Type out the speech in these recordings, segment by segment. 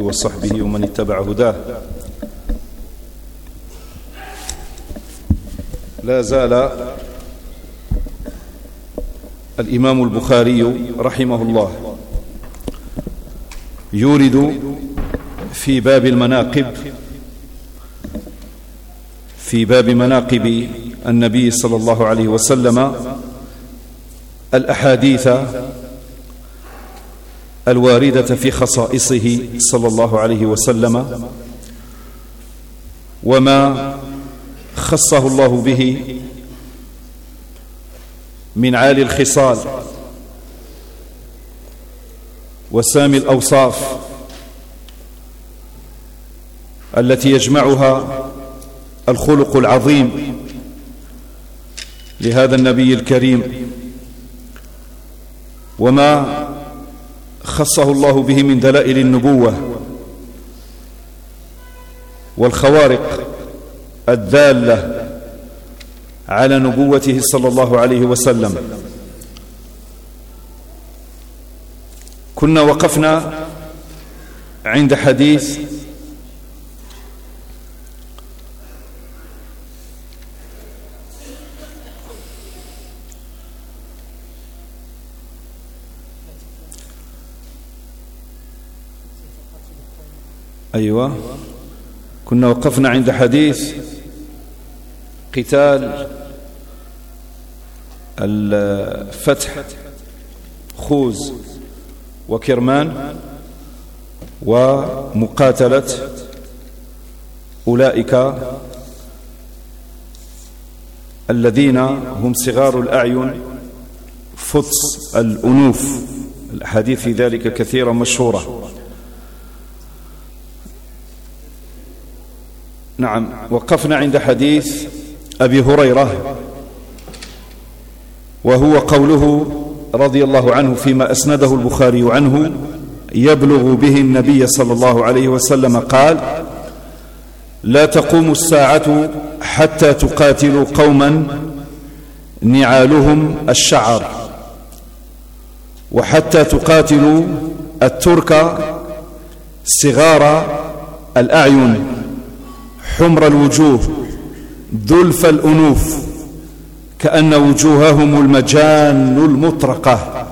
وصحبه ومن اتبع هداه. لا زال الإمام البخاري رحمه الله يورد في باب المناقب في باب مناقب النبي صلى الله عليه وسلم الأحاديث الواردة في خصائصه صلى الله عليه وسلم وما خصه الله به من عالي الخصال وسامي الأوصاف التي يجمعها الخلق العظيم لهذا النبي الكريم وما خصه الله به من دلائل النبوة والخوارق الدالة على نبوته صلى الله عليه وسلم. كنا وقفنا عند حديث أيوة. كنا وقفنا عند حديث قتال الفتح خوز وكرمان ومقاتلة أولئك الذين هم صغار الأعين فطس الأنوف. الأحاديث في ذلك كثيرة مشهورة. نعم. وقفنا عند حديث أبي هريرة وهو قوله رضي الله عنه فيما أسنده البخاري عنه يبلغ به النبي صلى الله عليه وسلم قال لا تقوم الساعة حتى تقاتلوا قوما نعالهم الشعر وحتى تقاتلوا الترك صغار الأعين. حمر الوجوه ذلف الأنوف كأن وجوههم المجان المطرقة.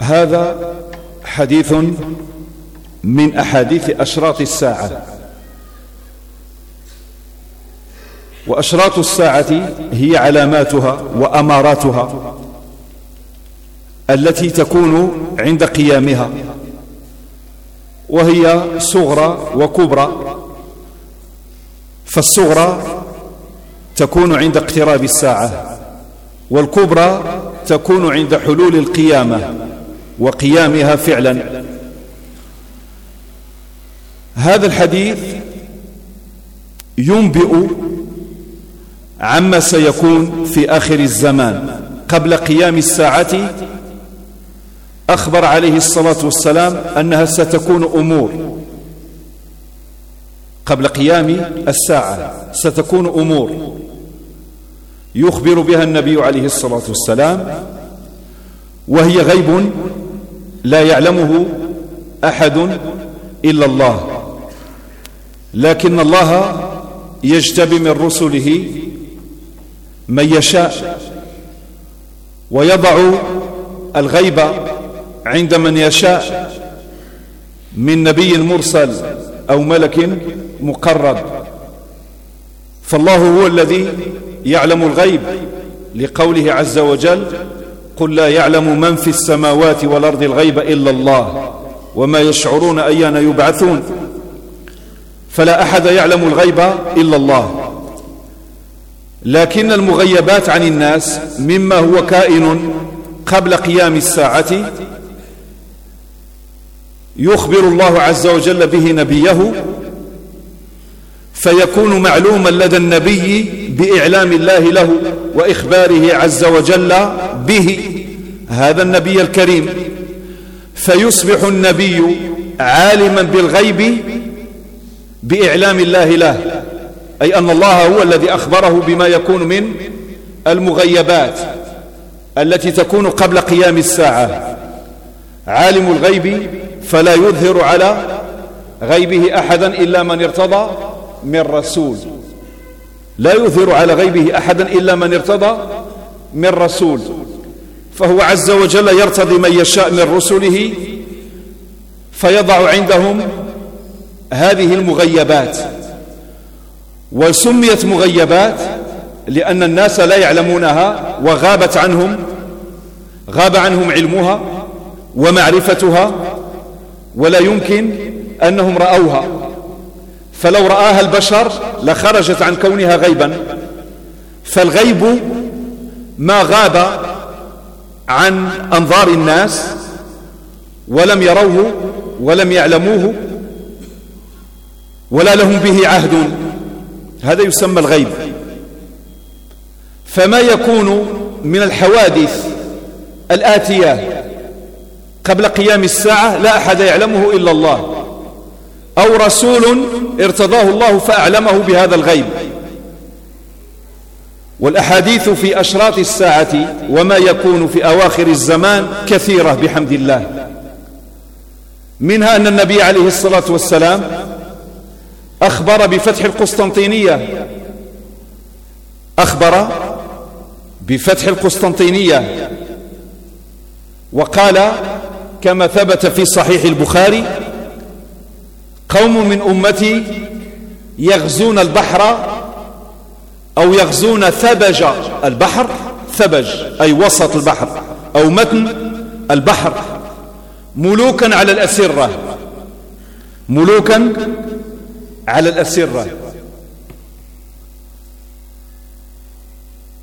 هذا حديث من أحاديث أشراط الساعة. وأشراط الساعة هي علاماتها وأماراتها التي تكون عند قيامها. وهي صغرى وكبرى. فالصغرى تكون عند اقتراب الساعة والكبرى تكون عند حلول القيامة وقيامها فعلا. هذا الحديث ينبئ عما سيكون في آخر الزمان قبل قيام الساعة أخبر عليه الصلاة والسلام أنها ستكون أمور. قبل قيام الساعة ستكون أمور. يخبر بها النبي عليه الصلاة والسلام وهي غيب لا يعلمه أحد إلا الله. لكن الله يجتبي من رسله من يشاء ويضع الغيب عند من يشاء من نبي مرسل أو ملك مقرب. فالله هو الذي يعلم الغيب لقوله عز وجل قل لا يعلم من في السماوات والأرض الغيب إلا الله وما يشعرون أيان يبعثون. فلا أحد يعلم الغيب إلا الله. لكن المغيبات عن الناس مما هو كائن قبل قيام الساعة يخبر الله عز وجل به نبيه فيكون معلوما لدى النبي بإعلام الله له وإخباره عز وجل به هذا النبي الكريم. فيصبح النبي عالما بالغيب بإعلام الله له أي أن الله هو الذي أخبره بما يكون من المغيبات التي تكون قبل قيام الساعة. عالم الغيب فلا يظهر على غيبه أحدا إلا من ارتضى من رسول. لا يظهر على غيبه أحدا إلا من ارتضى من رسول. فهو عز وجل يرتضي من يشاء من رسله فيضع عندهم هذه المغيبات. وسميت مغيبات لأن الناس لا يعلمونها وغابت عنهم غاب عنهم علمها ومعرفتها ولا يمكن أنهم رأوها. فلو رآها البشر لخرجت عن كونها غيبا. فالغيب ما غاب عن أنظار الناس ولم يروه ولم يعلموه ولا لهم به عهد. هذا يسمى الغيب. فما يكون من الحوادث الآتية قبل قيام الساعة لا أحد يعلمه إلا الله. أو رسول ارتضاه الله فأعلمه بهذا الغيب. والأحاديث في أشراط الساعة وما يكون في أواخر الزمان كثيرة بحمد الله. منها أن النبي عليه الصلاة والسلام أخبر بفتح القسطنطينية. أخبر بفتح القسطنطينية. وقال كما ثبت في صحيح البخاري قوم من أمتي يغزون البحر أو يغزون ثبج البحر ثبج أي وسط البحر أو متن البحر ملوكا على الأسرة ملوكا على الأسرة.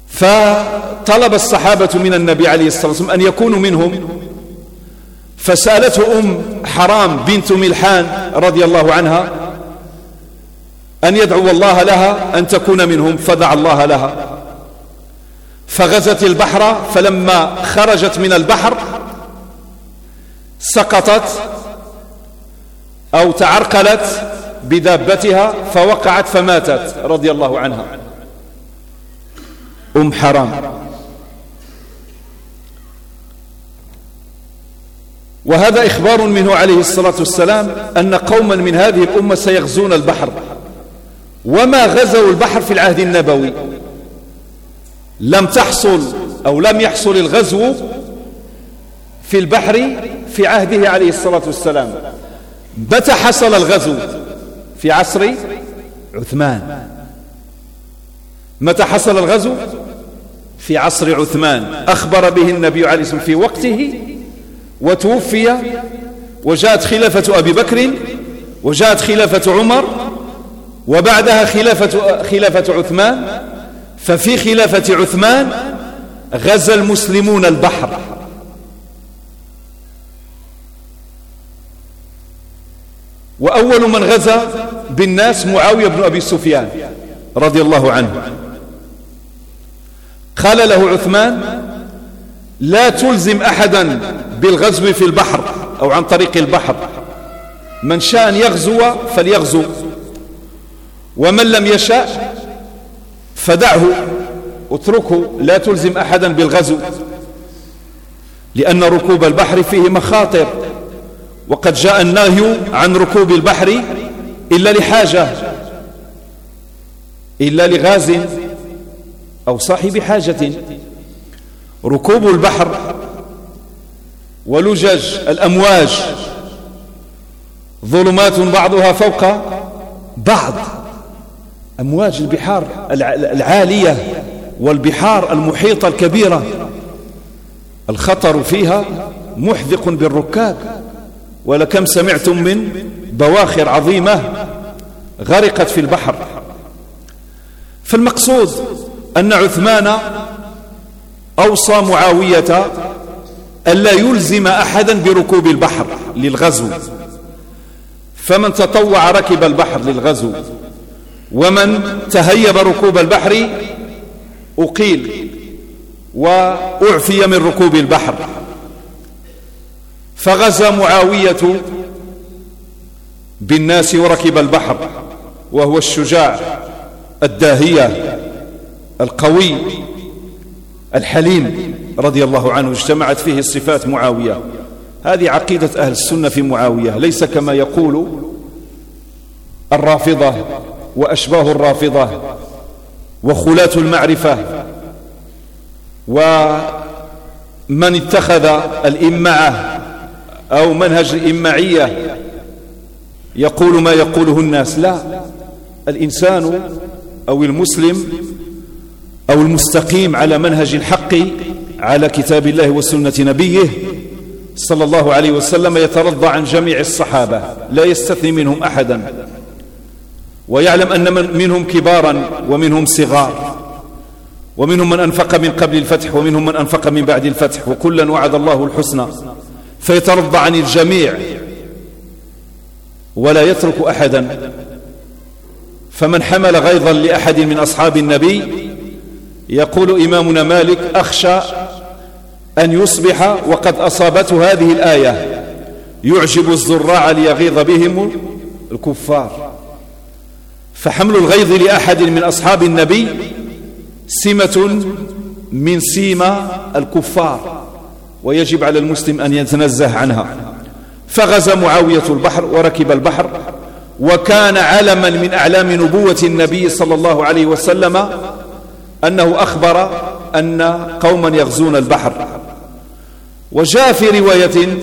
فطلب الصحابة من النبي عليه الصلاة والسلام أن يكونوا منهم. فسألته أم حرام بنت ملحان رضي الله عنها أن يدعو الله لها أن تكون منهم فدعا الله لها. فغزت البحر فلما خرجت من البحر سقطت أو تعرقلت بدابتها فوقعت فماتت رضي الله عنها. أم حرام. وهذا إخبار منه عليه الصلاة والسلام أن قوما من هذه الأمة سيغزون البحر. وما غزوا البحر في العهد النبوي. لم تحصل أو لم يحصل الغزو في البحر في عهده عليه الصلاة والسلام. متى حصل الغزو؟ في عصر عثمان. متى حصل الغزو؟ في عصر عثمان. أخبر به النبي عليه الصلاة والسلام في وقته وتوفي وجاءت خلافة أبي بكر وجاءت خلافة عمر وبعدها خلافة, خلافة عثمان. ففي خلافة عثمان غزا المسلمون البحر. وأول من غزا بالناس معاوية بن أبي سفيان رضي الله عنه. قال له عثمان لا تلزم أحدا بالغزو في البحر أو عن طريق البحر. من شاء أن يغزو فليغزو. ومن لم يشاء فدعه. اتركه لا تلزم أحدا بالغزو. لأن ركوب البحر فيه مخاطر. وقد جاء النهي عن ركوب البحر إلا لحاجة. إلا لغاز أو صاحب حاجة. ركوب البحر ولجج الأمواج. ظلمات بعضها فوق بعض. أمواج البحار العالية والبحار المحيطة الكبيرة. الخطر فيها محذق بالركاب. ولكم سمعتم من بواخر عظيمة غرقت في البحر. فالمقصود أن عثمان أوصى معاوية ألا يلزم أحدا بركوب البحر للغزو. فمن تطوع ركب البحر للغزو ومن تهيب ركوب البحر أقيل وأعفي من ركوب البحر. فغزا معاوية بالناس وركب البحر وهو الشجاع الداهية القوي الحليم رضي الله عنه اجتمعت فيه الصفات معاوية. هذه عقيدة أهل السنة في معاوية. ليس كما يقول الرافضة وأشباه الرافضة وخلاة المعرفة ومن اتخذ الإمعة أو منهج الإمعية يقول ما يقوله الناس. لا الإنسان أو المسلم أو المستقيم على منهج الحق على كتاب الله وسنة نبيه صلى الله عليه وسلم يترضى عن جميع الصحابة لا يستثني منهم أحدا. ويعلم أن من منهم كبارا ومنهم صغار ومنهم من أنفق من قبل الفتح ومنهم من أنفق من بعد الفتح وكلا وعد الله الحسنى. فيترضى عن الجميع ولا يترك أحدا. فمن حمل غيظا لأحد من أصحاب النبي يقول إمامنا مالك أخشى أن يصبح وقد أصابته هذه الآية. يعجب الزراع ليغيظ بهم الكفار. فحمل الغيظ لأحد من أصحاب النبي سمة من سيما الكفار ويجب على المسلم أن يتنزه عنها. فغزا معاوية البحر وركب البحر وكان علما من أعلام نبوة النبي صلى الله عليه وسلم أنه أخبر أن قوما يغزون البحر. وجاء في رواية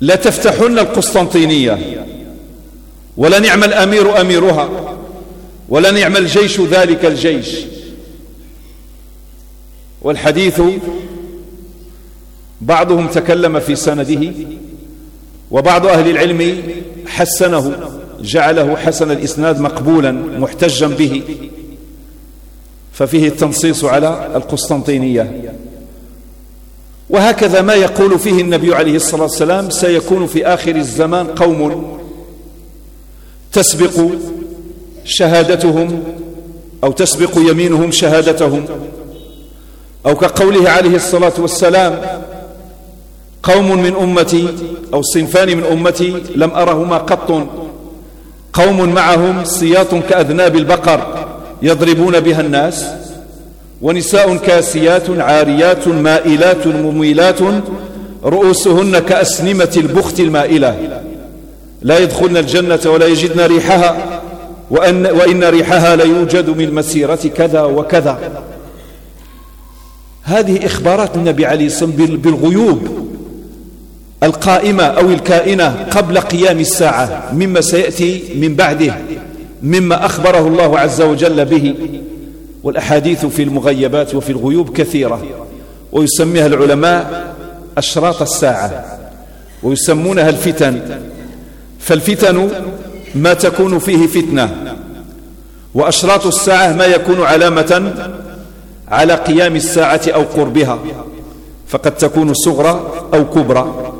لتفتحن القسطنطينية ولا نعم الأمير أميرها ولا نعم الجيش ذلك الجيش. والحديث بعضهم تكلم في سنده وبعض أهل العلم حسنه جعله حسن الإسناد مقبولا محتجا به. ففيه التنصيص على القسطنطينية. وهكذا ما يقول فيه النبي عليه الصلاة والسلام سيكون في آخر الزمان قوم تسبق شهادتهم أو تسبق يمينهم شهادتهم. أو كقوله عليه الصلاة والسلام قوم من أمتي أو صنفان من أمتي لم أرهما قط. قوم معهم سياط كأذناب البقر. يضربون بها الناس ونساء كاسيات عاريات مائلات مميلات رؤوسهن كأسنمة البخت المائلة. لا يدخلن الجنة ولا يجدن ريحها وأن, وإن ريحها ليوجد من مسيرة كذا وكذا. هذه إخبارات النبي عليه الصلاة والسلام بالغيوب القائمة أو الكائنة قبل قيام الساعة مما سيأتي من بعده. مما أخبره الله عز وجل به والأحاديث في المغيبات وفي الغيوب كثيرة ويسميها العلماء أشراط الساعة ويسمونها الفتن. فالفتن ما تكون فيه فتنة وأشراط الساعة ما يكون علامة على قيام الساعة أو قربها فقد تكون صغرى أو كبرى.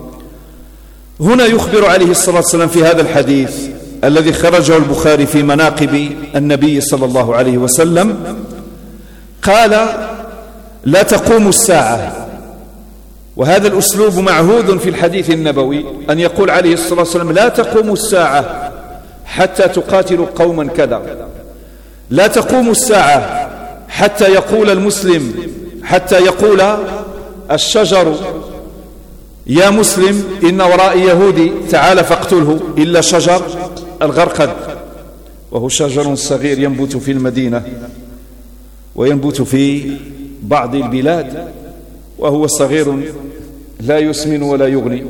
هنا يخبر عليه الصلاة والسلام في هذا الحديث الذي خرجه البخاري في مناقب النبي صلى الله عليه وسلم قال لا تقوم الساعة. وهذا الأسلوب معهود في الحديث النبوي أن يقول عليه الصلاة والسلام لا تقوم الساعة حتى تقاتل قوما كذا. لا تقوم الساعة حتى يقول المسلم حتى يقول الشجر يا مسلم إن ورائي يهودي تعال فاقتله إلا شجر. الغرقد وهو شجر صغير ينبت في المدينة وينبت في بعض البلاد وهو صغير لا يسمن ولا يغني.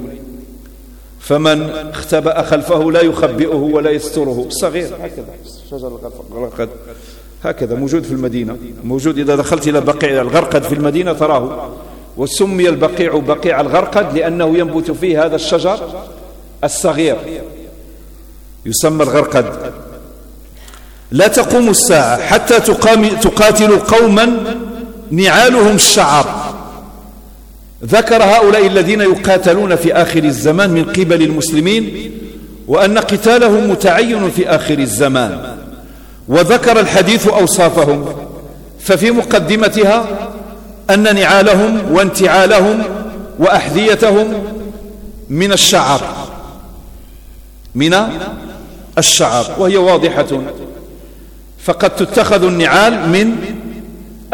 فمن اختبأ خلفه لا يخبئه ولا يستره. صغير هكذا شجر الغرقد هكذا موجود في المدينة موجود إذا دخلت إلى بقيع الغرقد في المدينة تراه. وسمي البقيع بقيع الغرقد لأنه ينبت فيه هذا الشجر الصغير. يسمى الغرقد. لا تقوم الساعة حتى تقاتل قوما نعالهم الشعر. ذكر هؤلاء الذين يقاتلون في آخر الزمان من قبل المسلمين وأن قتالهم متعين في آخر الزمان. وذكر الحديث أوصافهم. ففي مقدمتها أن نعالهم وانتعالهم وأحذيتهم من الشعر. من الشعر وهي واضحة. فقد تتخذ النعال من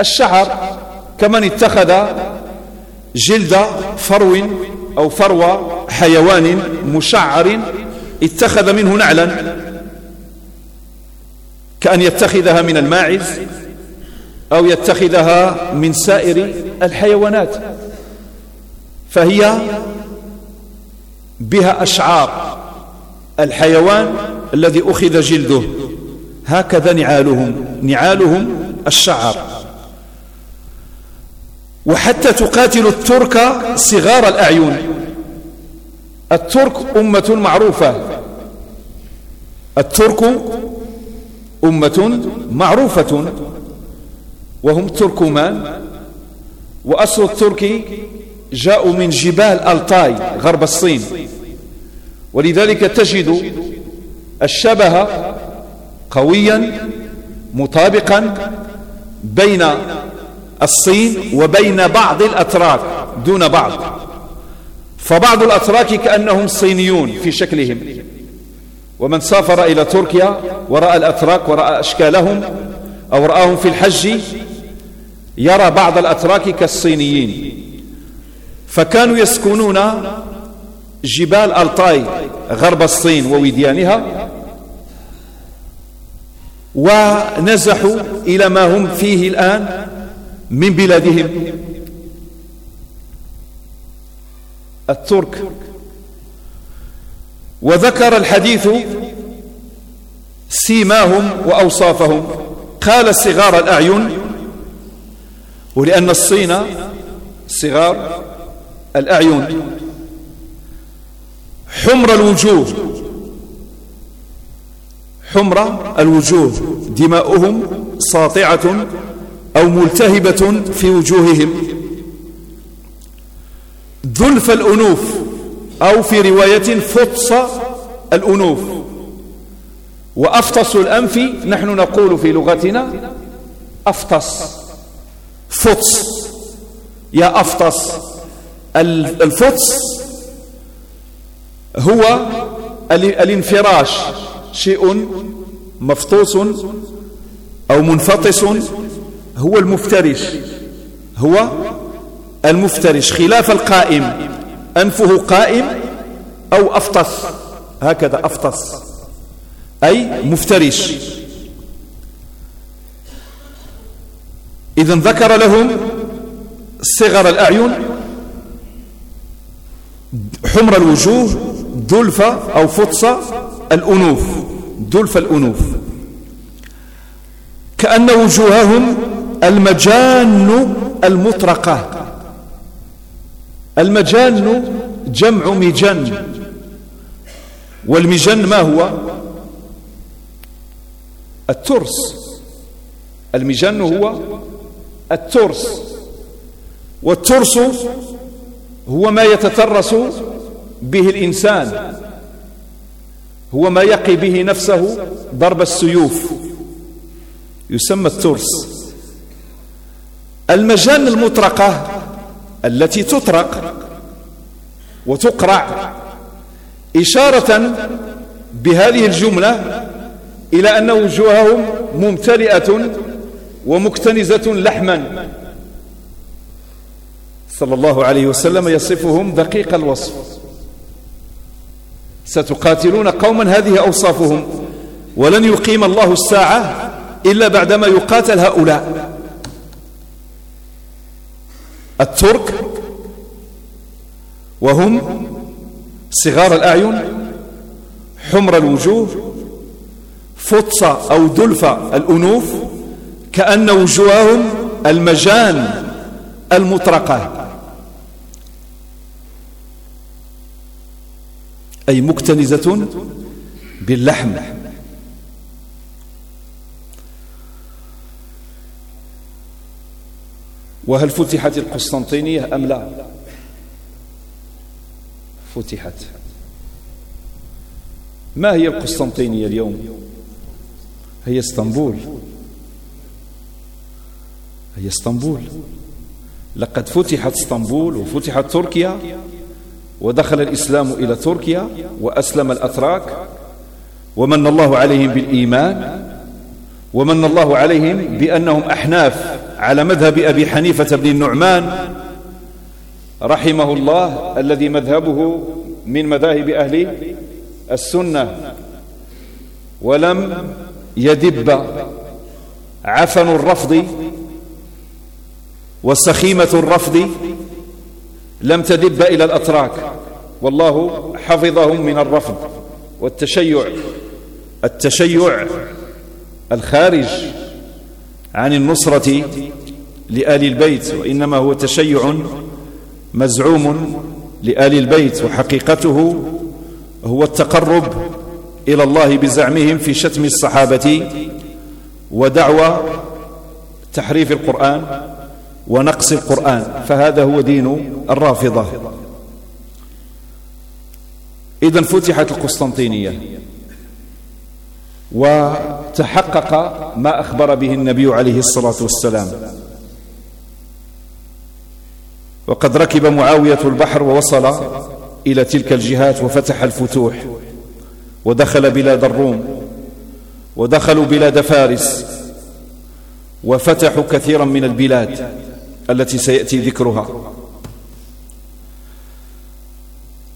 الشعر كمن اتخذ جلد فرو أو فروة حيوان مشعر اتخذ منه نعلا كأن يتخذها من الماعز أو يتخذها من سائر الحيوانات. فهي بها أشعار الحيوان الذي أخذ جلده. هكذا نعالهم. نعالهم الشعر وحتى تقاتل الترك صغار الأعين. الترك أمة معروفة. الترك أمة معروفة. وهم تركمان وأصل الترك جاءوا من جبال ألتاي غرب الصين. ولذلك تجد الشبه قويا مطابقا بين الصين وبين بعض الأتراك دون بعض. فبعض الأتراك كأنهم صينيون في شكلهم. ومن سافر إلى تركيا ورأى الأتراك ورأى أشكالهم أو رآهم في الحج يرى بعض الأتراك كالصينيين. فكانوا يسكنون جبال ألطاي غرب الصين ووديانها ونزحوا إلى ما هم فيه الآن من بلادهم. الترك. وذكر الحديث سيماهم وأوصافهم. قال صغار الأعين ولأن الصين صغار الأعين. حمر الوجوه. حمر الوجوه دماؤهم ساطعة أو ملتهبة في وجوههم. ذلف الأنوف أو في رواية فطس الأنوف. وأفطس الأنف نحن نقول في لغتنا أفطس. فطس يا أفطس. الفطس هو الانفراش. شيء مفطوس أو منفطس هو المفترش هو المفترش خلاف القائم أنفه قائم أو أفطس هكذا أفطس أي مفترش. إذا ذكر لهم صغر الأعين حمر الوجوه دلفة أو فطسة الأنوف. دلف الأنوف. كأن وجوههم المجان المطرقة. المجان جمع مجن والمجن ما هو؟ الترس. المجن هو الترس. والترس هو ما يتترس به الإنسان. هو ما يقي به نفسه ضرب السيوف. يسمى الترس. المجان المطرقة التي تطرق وتقرع إشارة بهذه الجملة إلى أن وجوههم ممتلئة ومكتنزة لحما. صلى الله عليه وسلم يصفهم دقيق الوصف. ستقاتلون قوما هذه أوصافهم. ولن يقيم الله الساعة إلا بعدما يقاتل هؤلاء. الترك وهم صغار الأعين حمر الوجوه فطسة أو دلفة الأنوف كأن وجوههم المجان المطرقة. أي مكتنزة باللحم. وهل فتحت القسطنطينية أم لا؟ فتحت. ما هي القسطنطينية اليوم؟ هي اسطنبول. هي اسطنبول. لقد فتحت اسطنبول وفتحت تركيا. ودخل الإسلام إلى تركيا وأسلم الأتراك ومن الله عليهم بالإيمان ومن الله عليهم بأنهم أحناف على مذهب أبي حنيفة بن النعمان رحمه الله الذي مذهبه من مذاهب أهل السنة ولم يدب عفن الرفض وسخيمة الرفض لم تدب إلى الأتراك. والله حفظهم من الرفض والتشيع. التشيع الخارج عن النصرة لآل البيت وإنما هو تشيع مزعوم لآل البيت وحقيقته هو التقرب إلى الله بزعمهم في شتم الصحابة ودعوى تحريف القرآن ونقص القرآن فهذا هو دين الرافضة. إذا فتحت القسطنطينية وتحقق ما أخبر به النبي عليه الصلاة والسلام. وقد ركب معاوية البحر ووصل إلى تلك الجهات وفتح الفتوح ودخل بلاد الروم ودخلوا بلاد فارس وفتحوا كثيرا من البلاد. التي سيأتي ذكرها.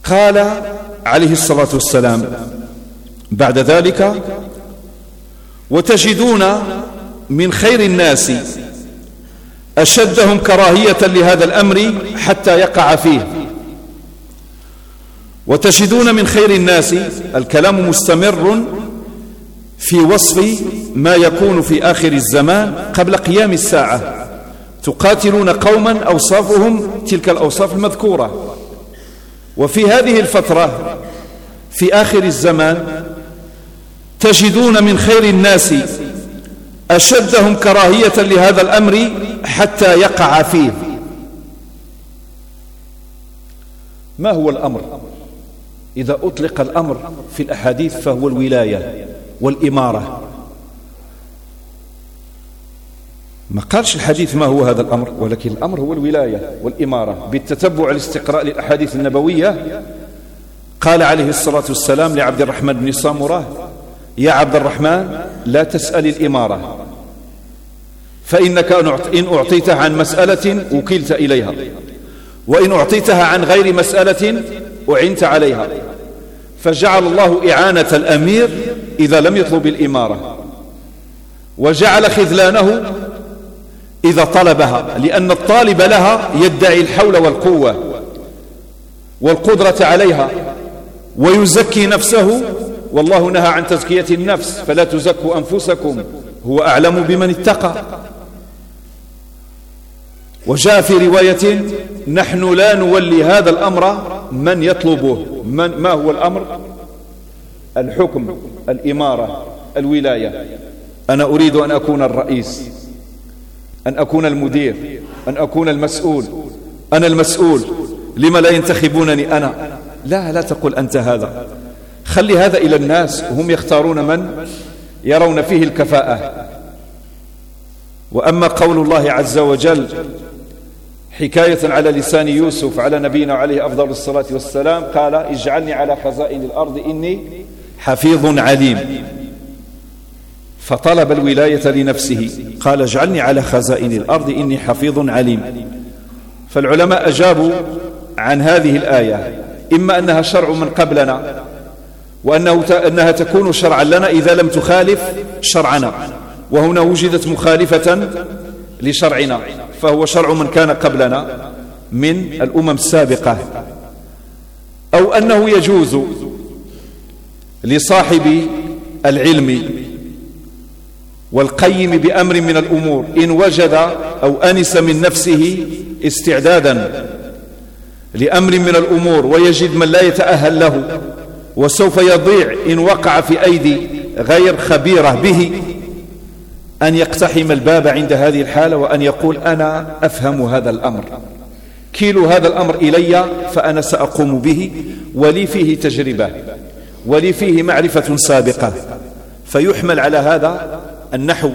قال عليه الصلاة والسلام بعد ذلك وتجدون من خير الناس أشدهم كراهية لهذا الأمر حتى يقع فيه. وتجدون من خير الناس الكلام مستمر في وصف ما يكون في آخر الزمان قبل قيام الساعة. تقاتلون قوما أوصافهم تلك الأوصاف المذكورة. وفي هذه الفترة في آخر الزمان تجدون من خير الناس أشدهم كراهية لهذا الأمر حتى يقع فيه. ما هو الأمر؟ إذا أطلق الأمر في الأحاديث فهو الولاية والإمارة. ما قالش الحديث ما هو هذا الأمر ولكن الأمر هو الولاية والإمارة بالتتبع الاستقراء للأحاديث النبوية. قال عليه الصلاة والسلام لعبد الرحمن بن سامرة يا عبد الرحمن لا تسأل الإمارة فإنك إن أعطيتها عن مسألة وكلت إليها وإن أعطيتها عن غير مسألة أعنت عليها. فجعل الله إعانة الأمير إذا لم يطلب الإمارة وجعل خذلانه إذا طلبها لأن الطالب لها يدعي الحول والقوة والقدرة عليها ويزكي نفسه. والله نهى عن تزكية النفس فلا تزكوا أنفسكم هو أعلم بمن اتقى. وجاء في رواية نحن لا نولي هذا الأمر من يطلبه. من ما هو الأمر؟ الحكم الإمارة الولاية. أنا أريد أن أكون الرئيس. أن أكون المدير أن أكون المسؤول. أنا المسؤول. لما لا ينتخبونني أنا؟ لا لا تقول أنت هذا. خلي هذا إلى الناس. هم يختارون من؟ يرون فيه الكفاءة. وأما قول الله عز وجل حكاية على لسان يوسف على نبينا عليه أفضل الصلاة والسلام قال اجعلني على خزائن الأرض إني حفيظ عليم. فطلب الولاية لنفسه. قال اجعلني على خزائن الأرض إني حفيظ عليم. فالعلماء أجابوا عن هذه الآية. إما أنها شرع من قبلنا وأنه أنها تكون شرعا لنا إذا لم تخالف شرعنا. وهنا وجدت مخالفة لشرعنا فهو شرع من كان قبلنا من الأمم السابقة. أو أنه يجوز لصاحب العلم والقيم بأمر من الأمور إن وجد أو أنس من نفسه استعدادا لأمر من الأمور ويجد من لا يتأهل له وسوف يضيع إن وقع في أيدي غير خبيرة به أن يقتحم الباب عند هذه الحالة وأن يقول أنا أفهم هذا الأمر. كيلوا هذا الأمر إلي فأنا سأقوم به ولي فيه تجربة ولي فيه معرفة سابقة. فيحمل على هذا النحو.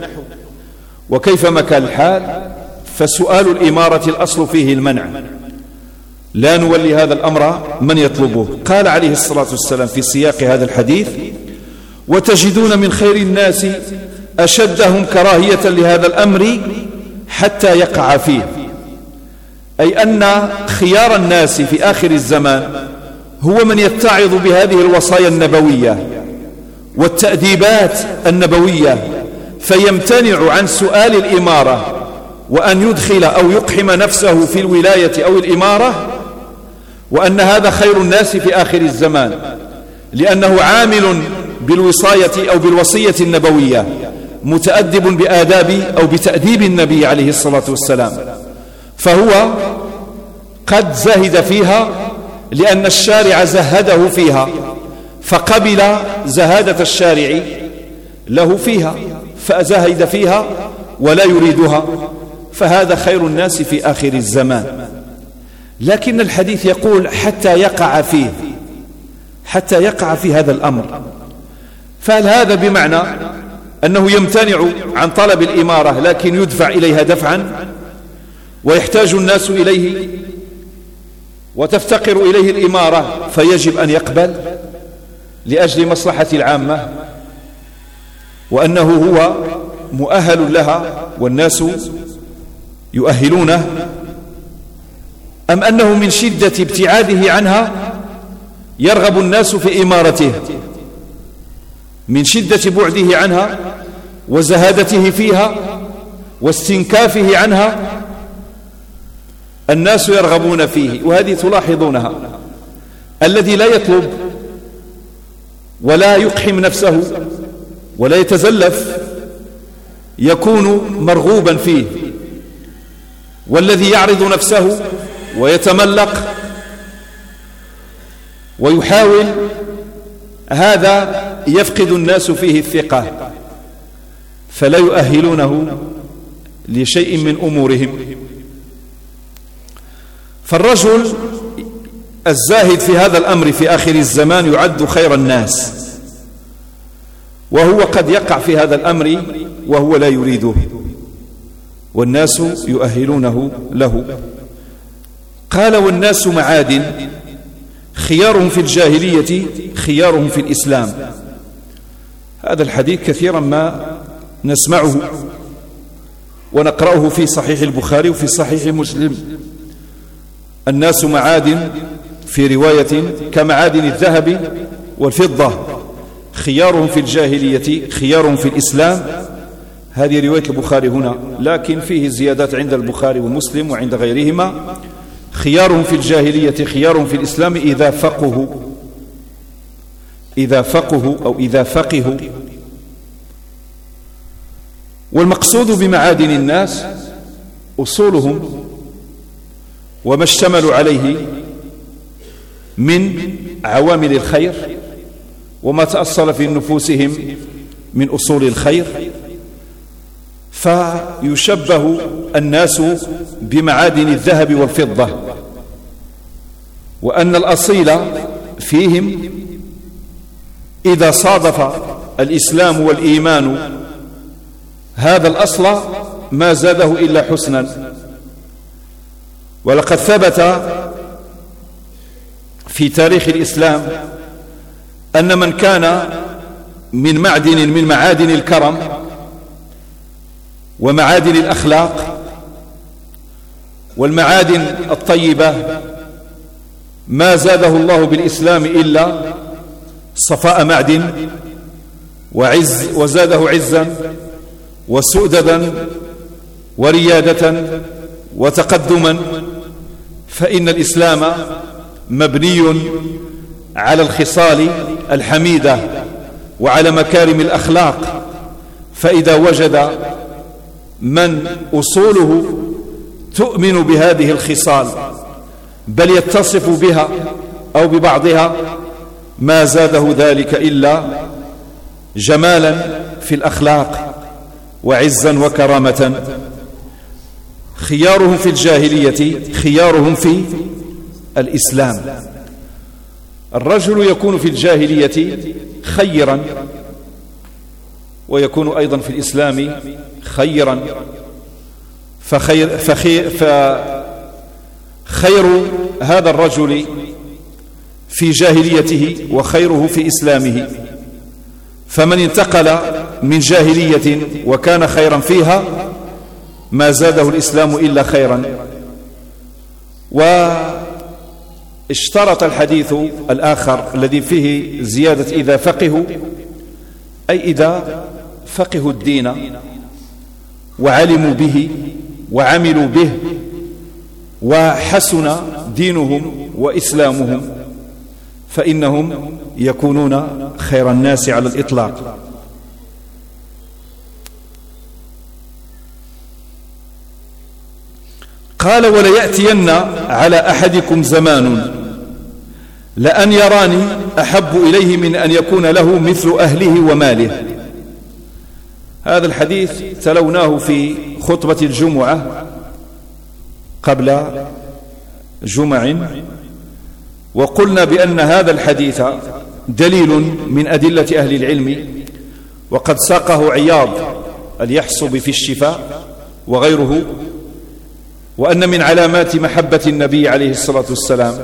وكيفما كان الحال؟ فسؤال الإمارة الأصل فيه المنع. لا نولي هذا الأمر من يطلبه. قال عليه الصلاة والسلام في سياق هذا الحديث وتجدون من خير الناس أشدهم كراهية لهذا الأمر حتى يقع فيه. أي أن خيار الناس في آخر الزمان هو من يتعظ بهذه الوصايا النبوية والتأديبات النبوية فيمتنع عن سؤال الإمارة وأن يدخل أو يقحم نفسه في الولاية أو الإمارة وأن هذا خير الناس في آخر الزمان لأنه عامل بالوصاية أو بالوصية النبوية متأدب بآداب أو بتأديب النبي عليه الصلاة والسلام. فهو قد زهد فيها لأن الشارع زهده فيها فقبل زهادة الشارع له فيها. فزهد فيها ولا يريدها فهذا خير الناس في آخر الزمان. لكن الحديث يقول حتى يقع فيه حتى يقع في هذا الأمر. فهل هذا بمعنى أنه يمتنع عن طلب الإمارة لكن يدفع إليها دفعا؟ ويحتاج الناس إليه؟ وتفتقر إليه الإمارة فيجب أن يقبل؟ لأجل مصلحة العامة؟ وأنه هو مؤهل لها والناس يؤهلونه. أم أنه من شدة ابتعاده عنها يرغب الناس في إمارته من شدة بعده عنها وزهادته فيها واستنكافه عنها الناس يرغبون فيه. وهذه تلاحظونها. الذي لا يطلب ولا يقحم نفسه ولا يتزلف يكون مرغوبا فيه. والذي يعرض نفسه ويتملق ويحاول هذا يفقد الناس فيه الثقة فلا يؤهلونه لشيء من أمورهم. فالرجل الزاهد في هذا الأمر في آخر الزمان يعد خير الناس. وهو قد يقع في هذا الأمر وهو لا يريده. والناس يؤهلونه له. قال والناس معادن خيارهم في الجاهلية خيارهم في الإسلام. هذا الحديث كثيرا ما نسمعه ونقرأه في صحيح البخاري وفي صحيح مسلم. الناس معادن في رواية كمعادن الذهب والفضة. خيارهم في الجاهلية خيارهم في الإسلام. هذه رواية البخاري هنا لكن فيه زيادات عند البخاري ومسلم وعند غيرهما. خيارهم في الجاهلية خيارهم في الإسلام إذا فقهوا. إذا فقهوا أو إذا فقهوا. والمقصود بمعادن الناس أصولهم وما اشتملوا عليه من عوامل الخير. وما تأصل في نفوسهم من أصول الخير فيشبه الناس بمعادن الذهب والفضة وأن الأصيل فيهم إذا صادف الإسلام والإيمان هذا الأصل ما زاده إلا حسنا. ولقد ثبت في تاريخ الإسلام أن من كان من معدن من معادن الكرم ومعادن الأخلاق والمعادن الطيبة ما زاده الله بالإسلام إلا صفاء معدن وعز وزاده عزا وسؤددا وريادة وتقدما فإن الإسلام مبني على الخصال الحميدة وعلى مكارم الأخلاق فإذا وجد من أصوله تؤمن بهذه الخصال بل يتصف بها أو ببعضها ما زاده ذلك إلا جمالا في الأخلاق وعزا وكرامة. خيارهم في الجاهلية خيارهم في الإسلام. الرجل يكون في الجاهلية خيرا ويكون أيضا في الإسلام خيرا. فخير, فخير, فخير هذا الرجل في جاهليته وخيره في إسلامه. فمن انتقل من جاهلية وكان خيرا فيها ما زاده الإسلام إلا خيرا. واشترط الحديث الآخر الذي فيه زيادة إذا فقهوا أي إذا فقهوا الدين وعلموا به وعملوا به وحسن دينهم وإسلامهم فإنهم يكونون خير الناس على الإطلاق. قال وليأتين على أحدكم زمان لأن يراني أحب إليه من أن يكون له مثل أهله وماله. هذا الحديث تلوناه في خطبة الجمعة قبل جمع. وقلنا بأن هذا الحديث دليل من أدلة أهل العلم وقد ساقه عياض اليحصب في الشفاء وغيره. وأن من علامات محبة النبي عليه الصلاة والسلام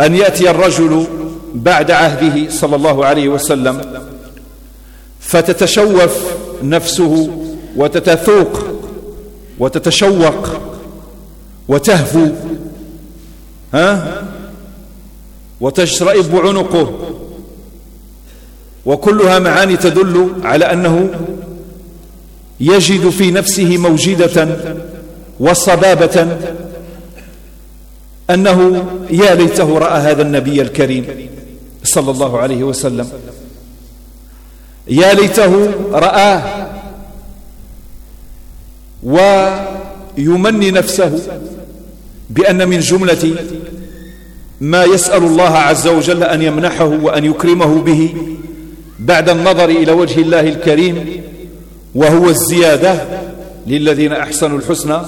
أن يأتي الرجل بعد عهده صلى الله عليه وسلم فتتشوف نفسه وتتثوق وتتشوق وتهفو ها؟ وتشرئب عنقه وكلها معاني تدل على أنه يجد في نفسه موجدة وصبابة أنه يا ليته رأى هذا النبي الكريم صلى الله عليه وسلم. يا ليته رآه ويمني نفسه بأن من جملة ما يسأل الله عز وجل أن يمنحه وأن يكرمه به بعد النظر إلى وجه الله الكريم وهو الزيادة للذين أحسنوا الحسنى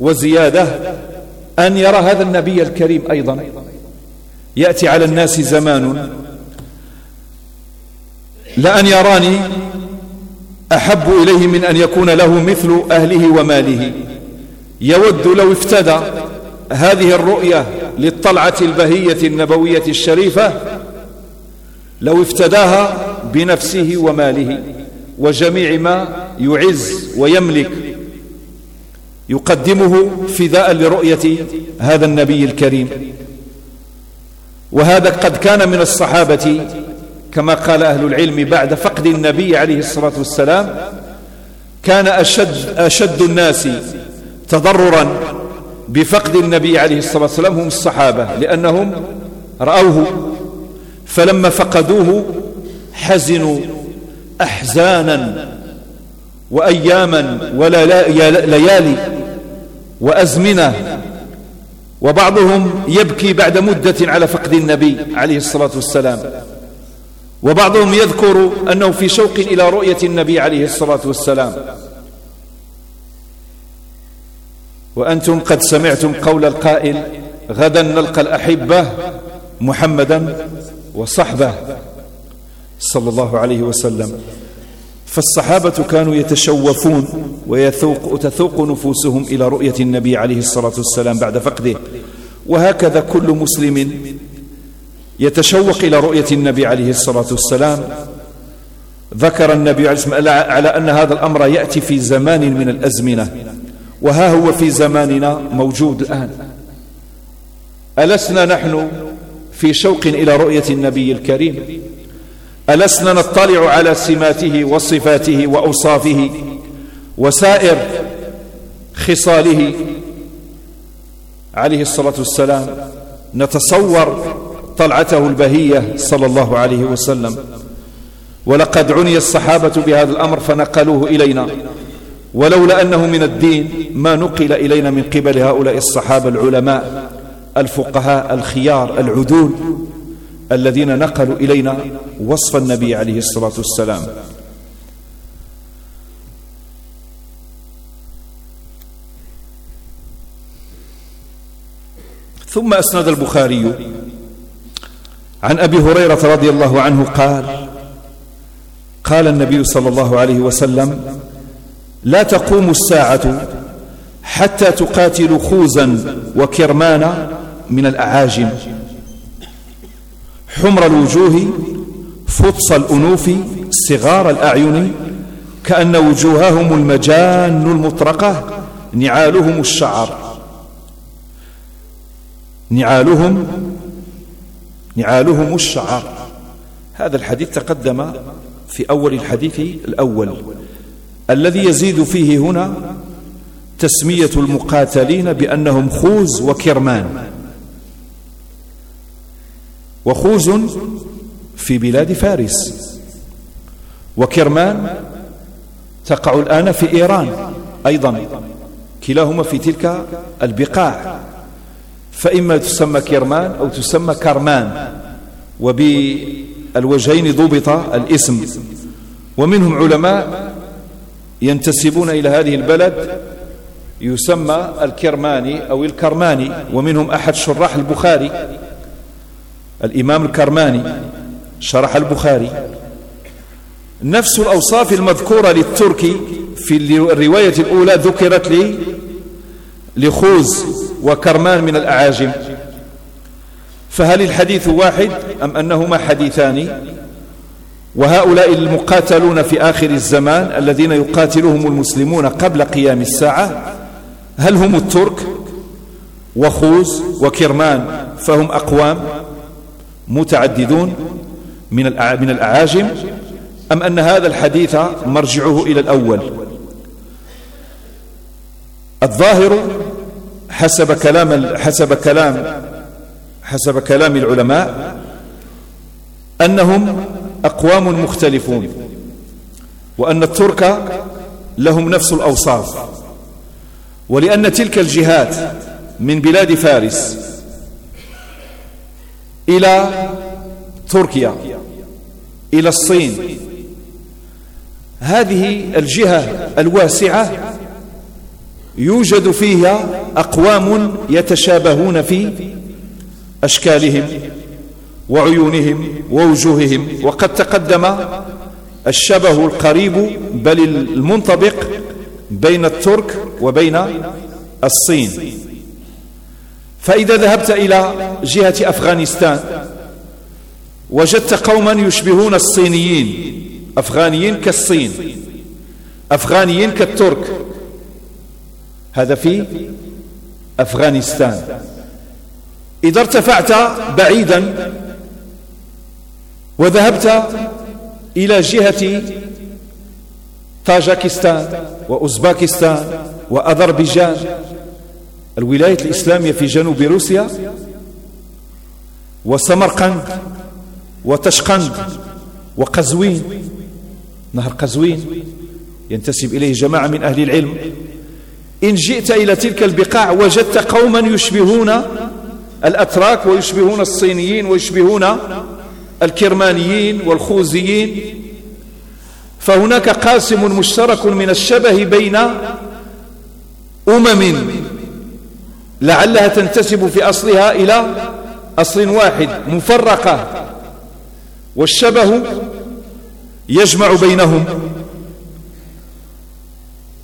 وزيادة أن يرى هذا النبي الكريم أيضا. يأتي على الناس زمان. لأن يراني أحب إليه من أن يكون له مثل أهله وماله. يود لو افتدى هذه الرؤية للطلعة البهية النبوية الشريفة لو افتداها بنفسه وماله. وجميع ما يعز ويملك يقدمه فداء لرؤية هذا النبي الكريم. وهذا قد كان من الصحابة كما قال أهل العلم بعد فقد النبي عليه الصلاة والسلام كان أشد, أشد الناس تضررا بفقد النبي عليه الصلاة والسلام هم الصحابة لأنهم رأوه فلما فقدوه حزنوا أحزانا وأياما وليالي وأزمنة. وبعضهم يبكي بعد مدة على فقد النبي عليه الصلاة والسلام. وبعضهم يذكر أنه في شوق إلى رؤية النبي عليه الصلاة والسلام. وأنتم قد سمعتم قول القائل غدا نلقى الأحبة محمدا وصحبه صلى الله عليه وسلم. فالصحابة كانوا يتشوفون ويثوق تثوق نفوسهم إلى رؤية النبي عليه الصلاة والسلام بعد فقده. وهكذا كل مسلم يتشوق إلى رؤية النبي عليه الصلاة والسلام. ذكر النبي عليه الصلاة والسلام على أن هذا الأمر يأتي في زمان من الأزمنة. وها هو في زماننا موجود الآن. ألسنا نحن في شوق إلى رؤية النبي الكريم؟ ألسنا نطلع على سماته وصفاته وأوصافه وسائر خصاله. عليه الصلاة والسلام نتصور طلعته البهية صلى الله عليه وسلم. ولقد عني الصحابة بهذا الأمر فنقلوه إلينا. ولولا أنه من الدين ما نقل إلينا من قبل هؤلاء الصحابة العلماء الفقهاء الخيار العدول. الذين نقلوا إلينا وصف النبي عليه الصلاة والسلام. ثم أسند البخاري. عن أبي هريرة رضي الله عنه قال قال النبي صلى الله عليه وسلم لا تقوم الساعة حتى تقاتل خوزا وكرمان من الأعاجم. حمر الوجوه فطس الأنوف صغار الأعين كأن وجوههم المجان المطرقة نعالهم الشعر. نعالهم نعالهم الشعر. هذا الحديث تقدم في أول الحديث الأول. الذي يزيد فيه هنا تسمية المقاتلين بأنهم خوز وكرمان. وخوز في بلاد فارس. وكرمان تقع الآن في إيران أيضا كلاهما في تلك البقاع. فإما تسمى كرمان أو تسمى كرمان وبالوجهين ضبط الاسم. ومنهم علماء ينتسبون إلى هذه البلد يسمى الكرماني أو الكرماني. ومنهم أحد شراح البخاري الإمام الكرماني شرح البخاري. نفس الأوصاف المذكورة للتركي في الرواية الأولى ذكرت لي لخوز وكرمان من الأعاجم. فهل الحديث واحد أم أنهما حديثان؟ وهؤلاء المقاتلون في آخر الزمان الذين يقاتلهم المسلمون قبل قيام الساعة هل هم الترك وخوز وكرمان فهم أقوام؟ متعددون من من الأعاجم أم أن هذا الحديث مرجعه إلى الأول؟ الظاهر حسب كلام حسب كلام حسب كلام العلماء أنهم أقوام مختلفون وأن الترك لهم نفس الأوصاف ولأن تلك الجهات من بلاد فارس إلى تركيا إلى الصين. هذه الجهة الواسعة يوجد فيها أقوام يتشابهون في أشكالهم وعيونهم ووجوههم وقد تقدم الشبه القريب بل المنطبق بين الترك وبين الصين. فإذا ذهبت إلى جهة أفغانستان وجدت قوما يشبهون الصينيين أفغانيين كالصين أفغانيين كالترك. هذا في أفغانستان. إذا ارتفعت بعيدا وذهبت إلى جهة طاجكستان وأوزباكستان وأذربيجان الولاية الإسلامية في جنوب روسيا وسمرقند وتشقند وقزوين. نهر قزوين ينتسب إليه جماعة من أهل العلم. إن جئت إلى تلك البقاع وجدت قوما يشبهون الأتراك ويشبهون الصينيين ويشبهون الكرمانيين والخوزيين. فهناك قاسم مشترك من الشبه بين أمم لعلها تنتسب في أصلها إلى أصل واحد مفرقة. والشبه يجمع بينهم.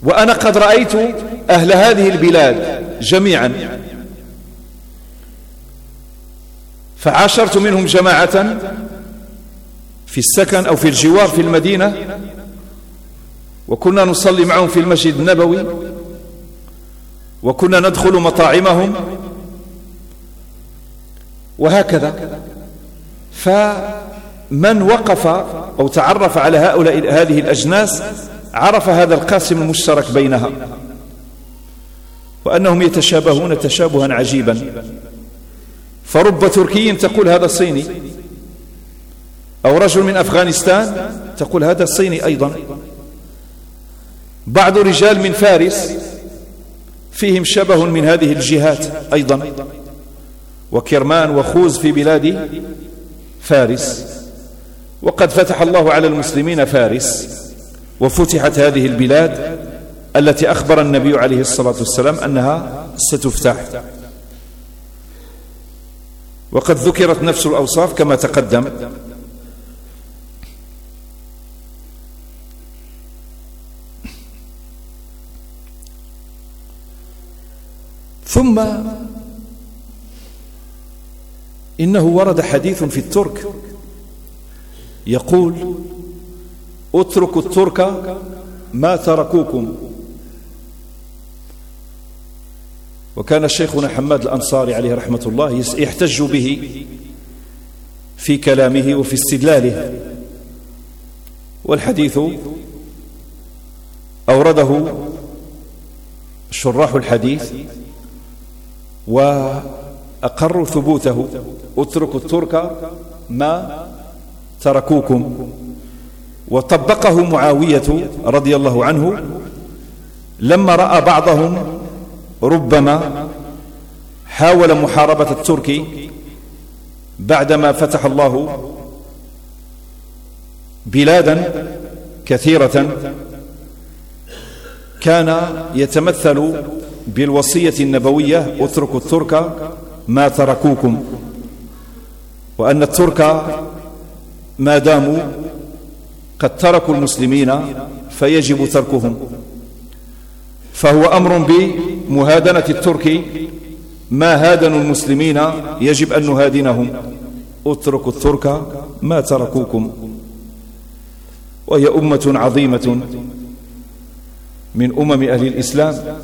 وأنا قد رأيت أهل هذه البلاد جميعا. فعاشرت منهم جماعة في السكن أو في الجوار في المدينة وكنا نصلي معهم في المسجد النبوي. وكنا ندخل مطاعمهم. وهكذا. فمن وقف أو تعرف على هؤلاء هذه الأجناس عرف هذا القاسم المشترك بينها. وأنهم يتشابهون تشابها عجيبا. فرب تركي تقول هذا صيني أو رجل من أفغانستان تقول هذا الصيني أيضا. بعض رجال من فارس فيهم شبه من هذه الجهات أيضا. وكرمان وخوز في بلاد فارس. وقد فتح الله على المسلمين فارس. وفتحت هذه البلاد التي أخبر النبي عليه الصلاة والسلام أنها ستفتح. وقد ذكرت نفس الأوصاف كما تقدم. ثم إنه ورد حديث في الترك يقول اتركوا الترك ما تركوكم. وكان شيخنا حماد الأنصاري عليه رحمة الله يحتج به في كلامه وفي استدلاله والحديث أورده شراح الحديث وأقروا ثبوته. اتركوا الترك ما تركوكم. وطبقه معاوية رضي الله عنه لما رأى بعضهم ربما حاول محاربة الترك بعدما فتح الله بلادا كثيرة. كان يتمثل بالوصية النبوية اتركوا الترك ما تركوكم. وأن الترك ما داموا قد تركوا المسلمين فيجب تركهم. فهو أمر بمهادنة الترك. ما هادنوا المسلمين يجب أن نهادنهم. اتركوا الترك ما تركوكم. وهي أمة عظيمة من أمم أهل الإسلام.